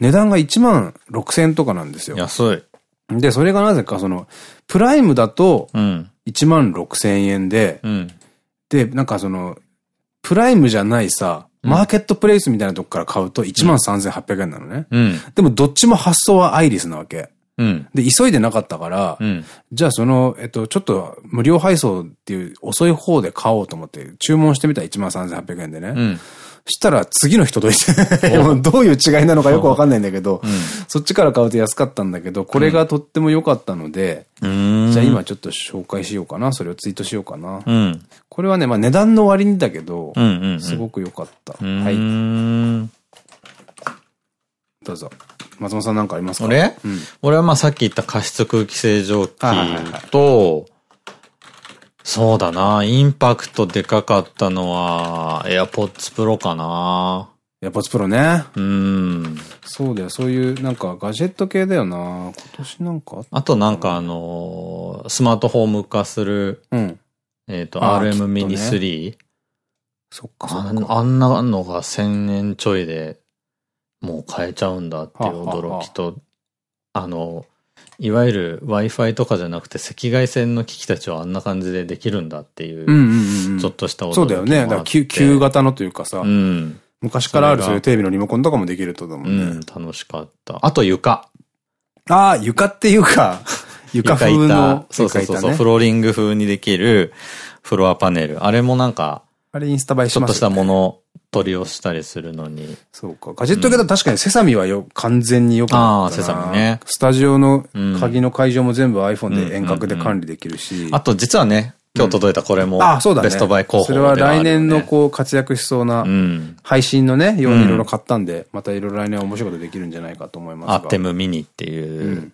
値段が1万6000円とかなんですよ。安い。で、それがなぜかその、プライムだと、1万6千円で、うん、で、なんかその、プライムじゃないさ、マーケットプレイスみたいなとこから買うと1万3800円なのね。うん、でもどっちも発送はアイリスなわけ。うん、で、急いでなかったから、うん、じゃあその、えっと、ちょっと無料配送っていう遅い方で買おうと思って注文してみた1万3800円でね。うんしたら次の日届いて どういう違いなのかよくわかんないんだけど、うん、そっちから買うと安かったんだけど、これがとっても良かったので、うん、じゃあ今ちょっと紹介しようかな。それをツイートしようかな。うん、これはね、まあ値段の割にだけど、すごく良かった。はい。どうぞ。松本さんなんかありますか？俺、うん、俺はまあさっき言った加湿空気清浄機と、そうだな、インパクトでかかったのは、AirPods Pro かな。AirPods Pro ね。うん。そうだよ、そういうなんかガジェット系だよな。今年なんかあとなんかあのー、スマートフォーム化する、うん、えっと、RM Mini 3。ね、そっかああんなのが1000円ちょいで、もう買えちゃうんだっていう驚きと、あの、いわゆる Wi-Fi とかじゃなくて赤外線の機器たちはあんな感じでできるんだっていう、ちょっとした驚きそうだよね。だから旧型のというかさ、うん、昔からあるそういうテレビのリモコンとかもできると思うね。うん、楽しかった。あと床。ああ、床っていうか、床風の、そうそうそう、フローリング風にできるフロアパネル。あれもなんか、あれインスタ映えしますね。ちょっとしたもの取りをしたりするのに。そうか。ガジェット系だと確かにセサミはよ、完全によくああ、セサミね。スタジオの鍵の会場も全部 iPhone で遠隔で管理できるし。あと実はね、今日届いたこれも、あ、そうだベストバイ候補それは来年のこう活躍しそうな、配信のね、ようにいろいろ買ったんで、またいろいろ来年は面白いことできるんじゃないかと思いますアテムミニっていう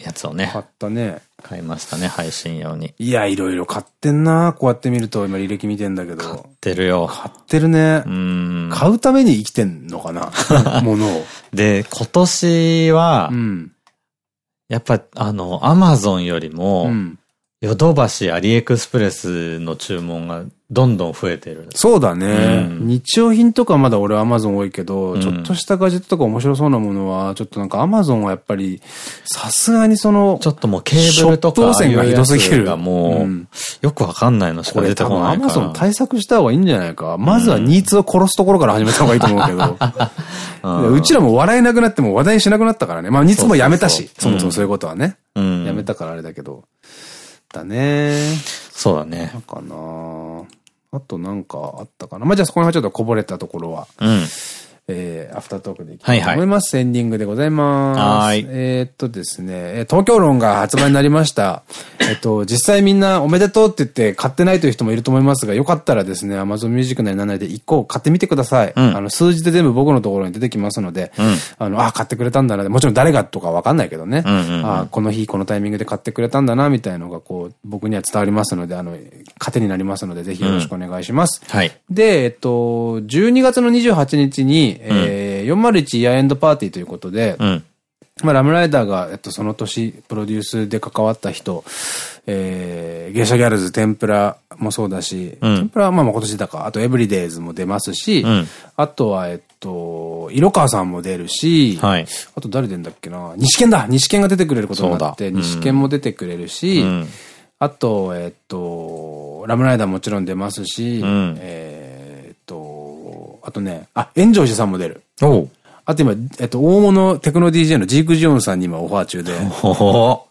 やつをね。買ったね。買いましたね、配信用に。いや、いろいろ買ってんなこうやって見ると、今履歴見てんだけど。買ってるよ。買ってるね。うん。買うために生きてんのかな？ものを。で、今年は、うん、やっぱ、あの、アマゾンよりも、うんヨドバシアリエクスプレスの注文がどんどん増えてる。そうだね。うん、日用品とかまだ俺アマゾン多いけど、うん、ちょっとしたガジェットとか面白そうなものは、ちょっとなんかアマゾンはやっぱり、さすがにその、ちょっともうケーブルとか、がひどすぎる。がもう、うん、よくわかんないのしか出てこないアマゾン対策した方がいいんじゃないか。まずはニーツを殺すところから始めた方がいいと思うけど。うちらも笑えなくなっても話題にしなくなったからね。まあニーツもやめたし、そもそもそういうことはね。やめたからあれだけど。だね。そうだね。かなあとなんかあったかなまあ、じゃあそこにちょっとこぼれたところは。うん。えー、アフタートークでいきたいと思います。はいはい、エンディングでございます。はい。えっとですね、東京論が発売になりました。えっと、実際みんなおめでとうって言って買ってないという人もいると思いますが、よかったらですね、Amazon Music なりなんなりで一個買ってみてください。うん、あの、数字で全部僕のところに出てきますので、うん、あの、あ、買ってくれたんだな。もちろん誰がとかわかんないけどね。あ、この日、このタイミングで買ってくれたんだな、みたいのがこう、僕には伝わりますので、あの、糧になりますので、ぜひよろしくお願いします。うん、はい。で、えっと、12月の28日に、えー、401イヤーエンドパーティーということで、うん。まあ、ラムライダーが、えっと、その年、プロデュースで関わった人、えー、芸者ギャルズ、天ぷらもそうだし、うん、天ぷらはまあ今年だか、あとエブリデイズも出ますし、うん、あとは、えっと、色川さんも出るし、はい、あと誰出んだっけな、西健だ西健が出てくれることになって、西健も出てくれるし、うん、あと、えっと、ラムライダーもちろん出ますし、えっと、あとね、あ、炎上寺さんも出る。おあと今、えっと、大物テクノ DJ のジーク・ジョンさんに今オファー中で、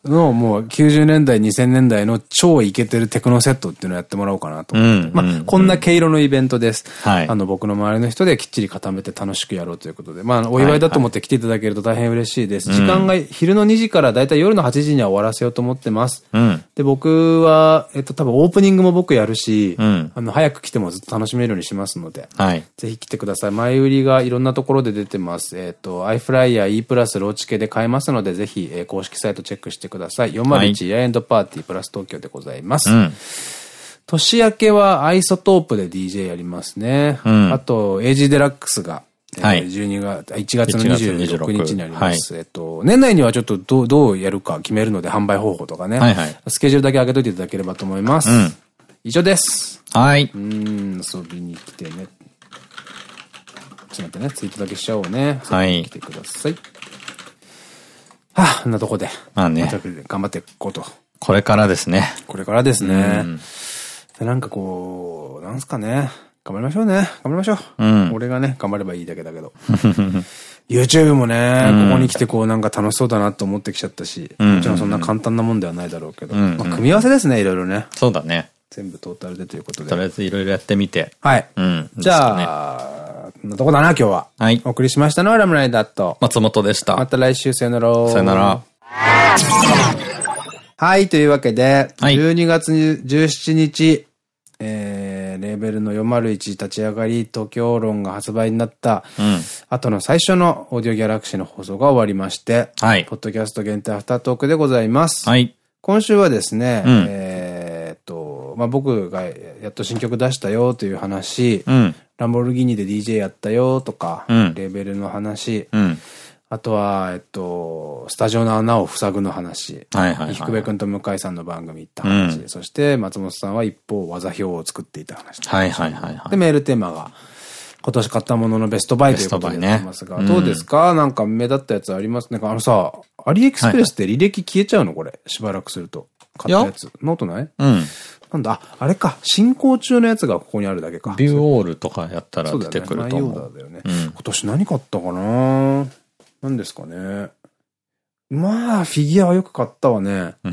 のもう90年代、2000年代の超イケてるテクノセットっていうのをやってもらおうかなと思って。まあ、こんな毛色のイベントです。はい。あの、僕の周りの人できっちり固めて楽しくやろうということで、まあ、お祝いだと思って来ていただけると大変嬉しいです。時間が昼の2時からだいたい夜の8時には終わらせようと思ってます。うん。で、僕は、えっと、多分オープニングも僕やるし、うん。あの、早く来てもずっと楽しめるようにしますので、はい。ぜひ来てください。前売りがいろんなところで出てます。。えっ、ー、と、iFlyer E プラスローチ系で買えますので、ぜひ、えー、公式サイトチェックしてください。401イヤーエンドパーティープラス東京でございます。うん、年明けはアイソトープで DJ やりますね。うん、あと、エイジデラックスが、はい、12月、1月の26日にあります。はい、えっと、年内にはちょっとどう、どうやるか決めるので、販売方法とかね。はいはい、スケジュールだけ上げといていただければと思います。うん、以上です。はい。うん、遊びに来てね。ちょっと待ってね、ツイートだけしちゃおうね。はい。来てください。はあ、んなとこで。まあね。頑張っていこうと。これからですね。これからですね。で、なんかこう、なんすかね。頑張りましょうね。頑張りましょう。うん、俺がね、頑張ればいいだけだけど。YouTube もね、ここに来てこうなんか楽しそうだなと思ってきちゃったし、もちろんそんな簡単なもんではないだろうけど、まあ組み合わせですね、いろいろね。そうだね。全部トータルでということで。とりあえずいろいろやってみて。はい。うん。じゃあ、こんなとこだな、今日は。はい。お送りしましたのはラムライダーと。松本でした。また来週、さよなら。さよなら。はい、というわけで、はい、12月17日、えー、レーベルの401立ち上がり、東京論が発売になった、うん、後の最初のオーディオギャラクシーの放送が終わりまして、はい。ポッドキャスト限定アフタートークでございます。はい。今週はですね、うん、えっと、まあ、僕がやっと新曲出したよという話、うん、ランボルギーニで DJ やったよとか、うん、レーベルの話、うんあとは、えっと、スタジオの穴を塞ぐの話。はいはい。菊部君と向井さんの番組行った話。うん、そして、松本さんは一方、技表を作っていた話。はいはいはい、で、メールテーマが、今年買ったもののベストバイということでやってますが、ね、どうですか、うん、なんか目立ったやつあります？ね。あのさ、アリエクスプレスって履歴消えちゃうの？これ。しばらくすると。買ったやつ。ノートない？うん。なんだ、あ、あれか。進行中のやつがここにあるだけか。 view all とかやったら出てくると思う。だよね。今年何買ったかな？何ですかね。まあ、フィギュアはよく買ったわね。フ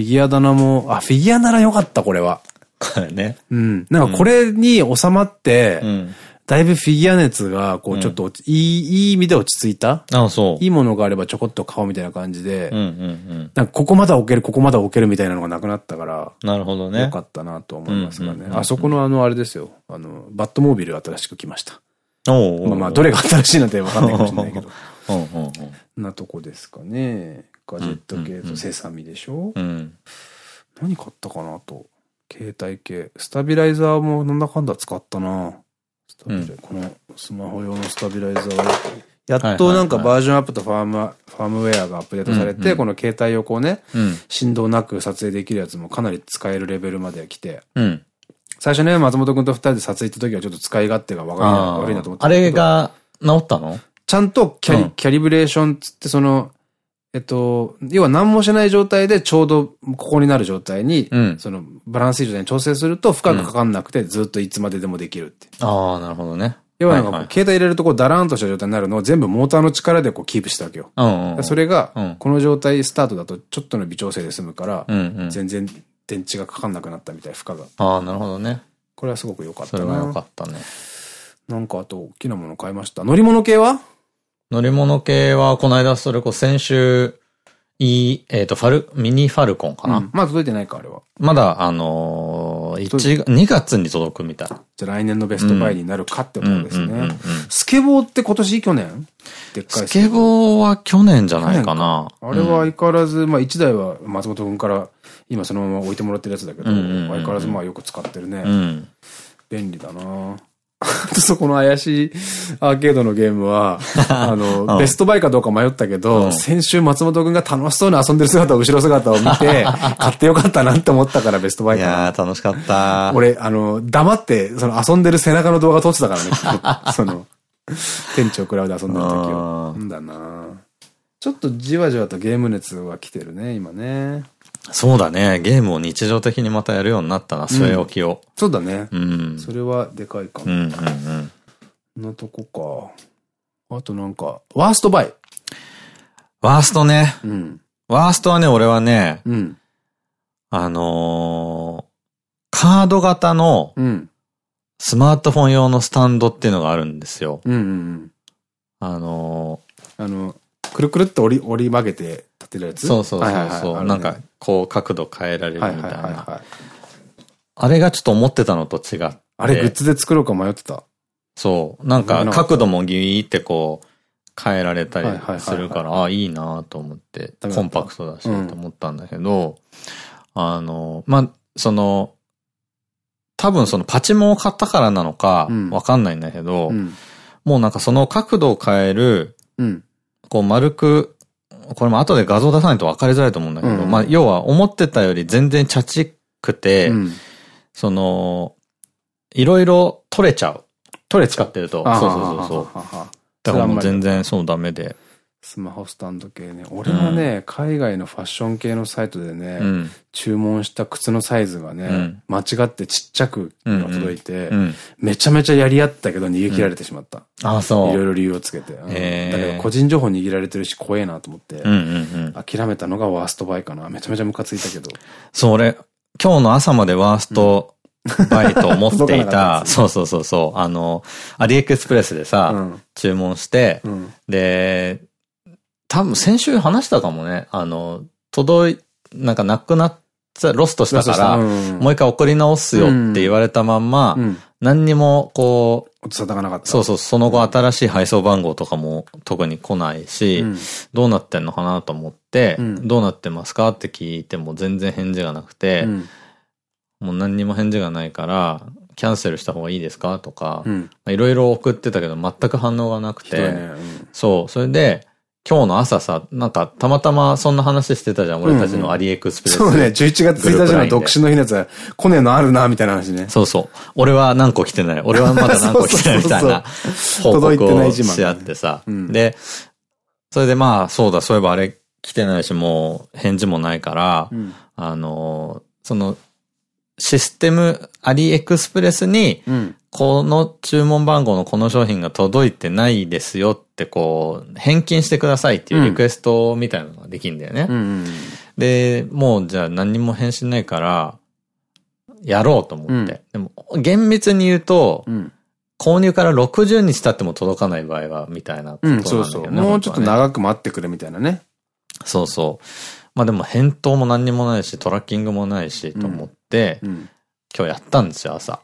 ィギュア棚も、あ、フィギュアならよかった、これは。これね。うん。なんかこれに収まって、うん、だいぶフィギュア熱が、こう、ちょっと、うん、いい、いい意味で落ち着いた？あそう。いいものがあればちょこっと買おうみたいな感じで、なんかここまだ置ける、ここまだ置けるみたいなのがなくなったから、なるほどね。よかったなと思いますがね。あそこのあの、あれですよ。あの、バットモービル新しく来ました。おまあまあ、どれが新しいなんてわかんないかもしれないけど。なとこですかね。ガジェット系とセサミでしょ、うん、何買ったかなと。携帯系。スタビライザーもなんだかんだ使ったな。うん、このスマホ用のスタビライザーは。やっとなんかバージョンアップとファーム、ファームウェアがアップデートされて、この携帯をこうね、うん、振動なく撮影できるやつもかなり使えるレベルまで来て、うん、最初ね、松本くんと二人で撮影行った時はちょっと使い勝手が悪いな、悪いなと思ってあれが治ったの？ちゃんとキャリ、キャリブレーションつってその、えっと、要は何もしない状態でちょうどここになる状態に、うん、そのバランスいい状態に調整すると負荷がかかんなくてずっといつまででもできるって。ああ、なるほどね。要はなんか、携帯入れるとこうダラーンとした状態になるのを全部モーターの力でこうキープしたわけよ。それが、この状態スタートだとちょっとの微調整で済むから、全然電池がかかんなくなったみたい、負荷が。ああ、なるほどね。これはすごく良かったな。それは良かったね。なんかあと大きなもの買いました。乗り物系は？乗り物系はこの間それこそ先週、いい、えっ、ー、と、ファル、ミニファルコンかな、うん、まだ届いてないか、あれは。まだ、あのー、1、2月に届くみたい。じゃあ来年のベストバイになるかってことですね。スケボーって今年去年？でっかいスケボーは去年じゃないかな。あれは相変わらず、まあ1台は松本君から今そのまま置いてもらってるやつだけど、相変わらずまあよく使ってるね。うん、便利だなそこの怪しいアーケードのゲームは、あの、ベストバイかどうか迷ったけど、先週松本くんが楽しそうに遊んでる姿、後ろ姿を見て、買ってよかったなって思ったからベストバイかな。いや楽しかった。俺、あの、黙って、その遊んでる背中の動画撮ってたからね。その、店長クラウド遊んでる時は。なんだなちょっとじわじわとゲーム熱は来てるね、今ね。そうだね。ゲームを日常的にまたやるようになったな、据え置きを。そうだね。うん。それはでかいかも。うんうんうん。なとこか。あとなんか、ワーストバイ。ワーストね。うん。ワーストはね、俺はね、うん。あのー、カード型の、うん。スマートフォン用のスタンドっていうのがあるんですよ。うんうんうん。あのー、あの、くるくるって折り、折り曲げて立てるやつ？そうそうそうそう。なんか、こう角度変えられるみたいな。あれがちょっと思ってたのと違って。あれグッズで作ろうか迷ってた？そう。なんか角度もギーってこう変えられたりするから、ああ、いいなと思って、コンパクトだしと思ったんだけど、うん、あの、まあ、その、多分そのパチモンを買ったからなのか、わかんないんだけど、うん、もうなんかその角度を変える、うん、こう丸くこれも後で画像出さないと分かりづらいと思うんだけど、うん、まあ、要は思ってたより全然チャチくて、うん、その、いろいろ取れちゃう。取れちゃってると。そうそうそうそう。だからもう全然そうダメで。スマホスタンド系ね。俺はね、海外のファッション系のサイトでね、注文した靴のサイズがね、間違ってちっちゃく届いて、めちゃめちゃやり合ったけど逃げ切られてしまった。あ、そう。いろいろ理由をつけて。だけど個人情報握られてるし怖えなと思って、諦めたのがワーストバイかな。めちゃめちゃムカついたけど。そう、俺、今日の朝までワースト、バイと思っていた、そうそうそうそう、あの、アリエクスプレスでさ、注文して、で、多分先週話したかもね。あの、届い、なんかなくなっロストしたから、もう一回送り直すよって言われたまんま、何にも、こう、音沙汰がなかった。そうそう、その後新しい配送番号とかも特に来ないし、うん、どうなってんのかなと思って、うん、どうなってますかって聞いても全然返事がなくて、うん、もう何にも返事がないから、キャンセルした方がいいですかとか、いろいろ送ってたけど全く反応がなくて、ね、そう、それで、今日の朝さ、なんかたまたまそんな話してたじゃん、俺たちのアリエクスプレス。そうね、11月1日の独身の日のやつは、来ねえのあるな、みたいな話ね。そうそう。俺は何個来てない。俺はまだ何個来てないみたいな 報告をし合ってさ。で、それでまあ、そうだ、そういえばあれ来てないし、もう返事もないから、うん、あの、その、システム、アリエクスプレスに、この注文番号のこの商品が届いてないですよってこう、返金してくださいっていうリクエストみたいなのができるんだよね。で、もうじゃあ何にも返信ないから、やろうと思って。うん、でも、厳密に言うと、うん、購入から60日経っても届かない場合は、みたいなことなんだけどね。そうそう。もうちょっと長く待ってくれみたいなね。そうそう。まあでも返答も何にもないし、トラッキングもないし、と思って、うん、今日やったんですよ、朝。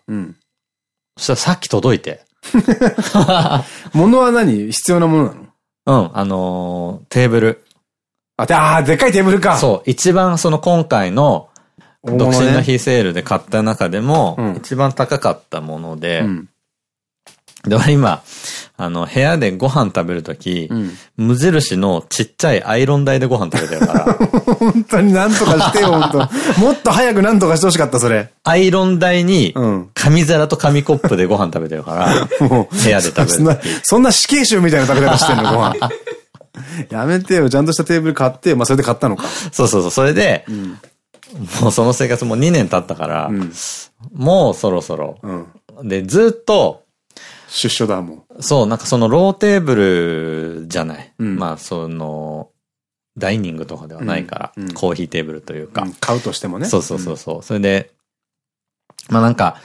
そしたらさっき届いて。物は何？必要なものなの？うん、あのー、テーブル。あ、で、あでっかいテーブルか。そう、一番その今回の、独身の日セールで買った中でも、一番高かったもので、うん、で、俺今、あの、部屋でご飯食べるとき、うん、無印のちっちゃいアイロン台でご飯食べてるから。本当になんとかしてよ、本当もっと早くなんとかしてほしかった、それ。アイロン台に、紙皿と紙コップでご飯食べてるから、もう、部屋で食べるそんな、そんな死刑囚みたいな食べ方してんの、ご飯。やめてよ、ちゃんとしたテーブル買って、まあそれで買ったのか。そうそうそう、それで、うん、もうその生活も2年経ったから、うん、もうそろそろ。で、ずっと、出所だもん。そう、なんかそのローテーブルじゃない。うん、まあその、ダイニングとかではないから、うん、コーヒーテーブルというか。うん、買うとしてもね。そうそうそうそう。それで、まあなんか、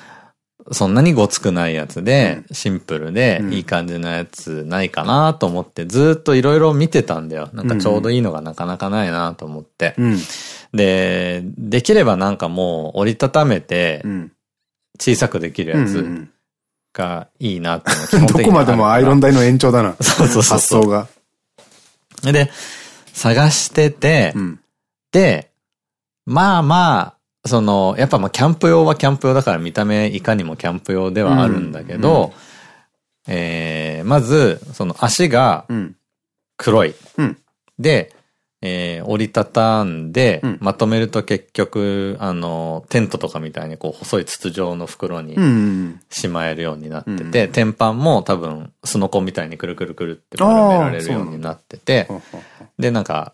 そんなにごつくないやつで、シンプルで、いい感じのやつないかなと思って、ずっといろいろ見てたんだよ。なんかちょうどいいのがなかなかないなと思って。で、できればなんかもう折りたためて、小さくできるやつがいいなって どこまでもアイロン台の延長だな。そうそうそう。発想が。で、探してて、うん、で、まあまあ、その、やっぱまあキャンプ用はキャンプ用だから見た目いかにもキャンプ用ではあるんだけど、うん、えー、まず、その足が黒い。うん、で、えー、折りたたんで、まとめると結局、あの、テントとかみたいにこう細い筒状の袋にしまえるようになってて、天板も多分、スノコみたいにくるくるくるって丸められるようになってて、で、なんか、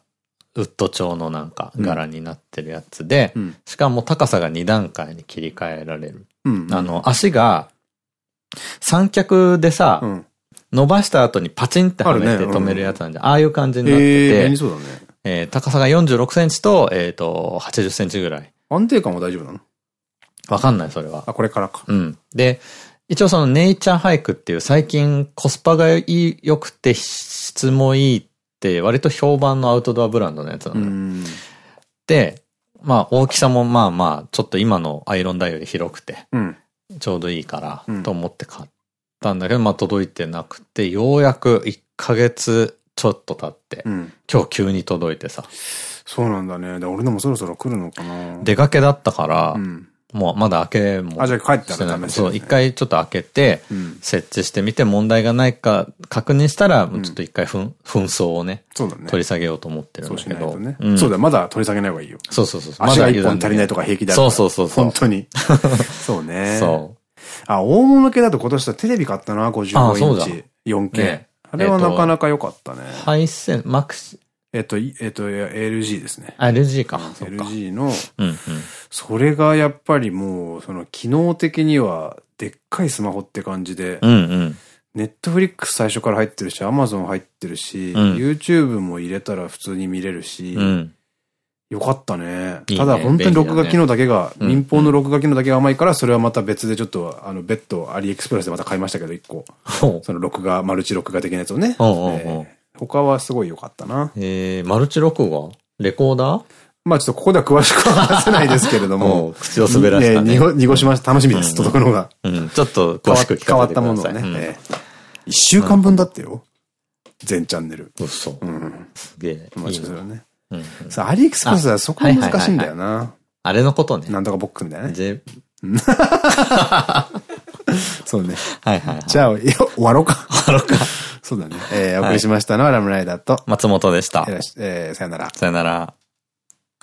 ウッド調のなんか柄になってるやつで、うん、しかも高さが2段階に切り替えられる。あの、足が三脚でさ、うん、伸ばした後にパチンってはめて止めるやつなんで、ああいう感じになってて。えー、高さが46センチと、えっ、ー、と、80センチぐらい。安定感は大丈夫なの？わかんない、それは。あ、これからか。うん。で、一応そのネイチャーハイクっていう最近コスパが良くて質もいいって割と評判のアウトドアブランドのやつなのよ。で、まあ大きさもまあまあちょっと今のアイロン台より広くて、ちょうどいいからと思って買ったんだけど、まあ届いてなくて、ようやく1ヶ月ちょっと経って、うん、今日急に届いてさ。そうなんだね。で、俺のもそろそろ来るのかな。出かけだったから、うん、もうまだ開けも。あ、じゃあ帰ったらダメそう、一回ちょっと開けて、設置してみて問題がないか確認したら、ちょっと一回紛争をね、そうだね。取り下げようと思ってるんだけど。ね。そうだ、まだ取り下げない方がいいよ。そうそうそう。まだ一本足りないとか平気だそうそうそう。本当に。そうね。そう。あ、大物系だと今年はテレビ買ったな、55インチ。4K。あれはなかなか良かったね。配線、マックス？えっと、えっと、LG ですね。あ、LG か。LG の、それがやっぱりもう、その機能的には、でっかいスマホって感じで、ネットフリックス最初から入ってるし、アマゾン入ってるし、うん、YouTube も入れたら普通に見れるし、うん、よかったね。いいねただ本当に録画機能だけが、ね、民放の録画機能だけが甘いから、それはまた別でちょっと、あの、別途アリエクスプレスでまた買いましたけど、一個。その録画、マルチ録画的なやつをね。他はすごい良かったな。えー、マルチ録画レコーダー？まあちょっとここでは詳しくは話せないですけれども。口を滑らしたね。濁しました。楽しみです。届くのが。うん。ちょっと詳しく聞かせてください。変わったものをね。一週間分だってよ。全チャンネル。嘘。うん。すげえ。まあちょっとね。さあ、アリエクスプレスはそこが難しいんだよな。あれのことね。なんとかボックみたいなね。そうね。はいはい。じゃあ、終わろうか。終わろうか。そうだね。えー、お送りしましたのはラムライダーと。松本でした。えー、さよなら。さよなら。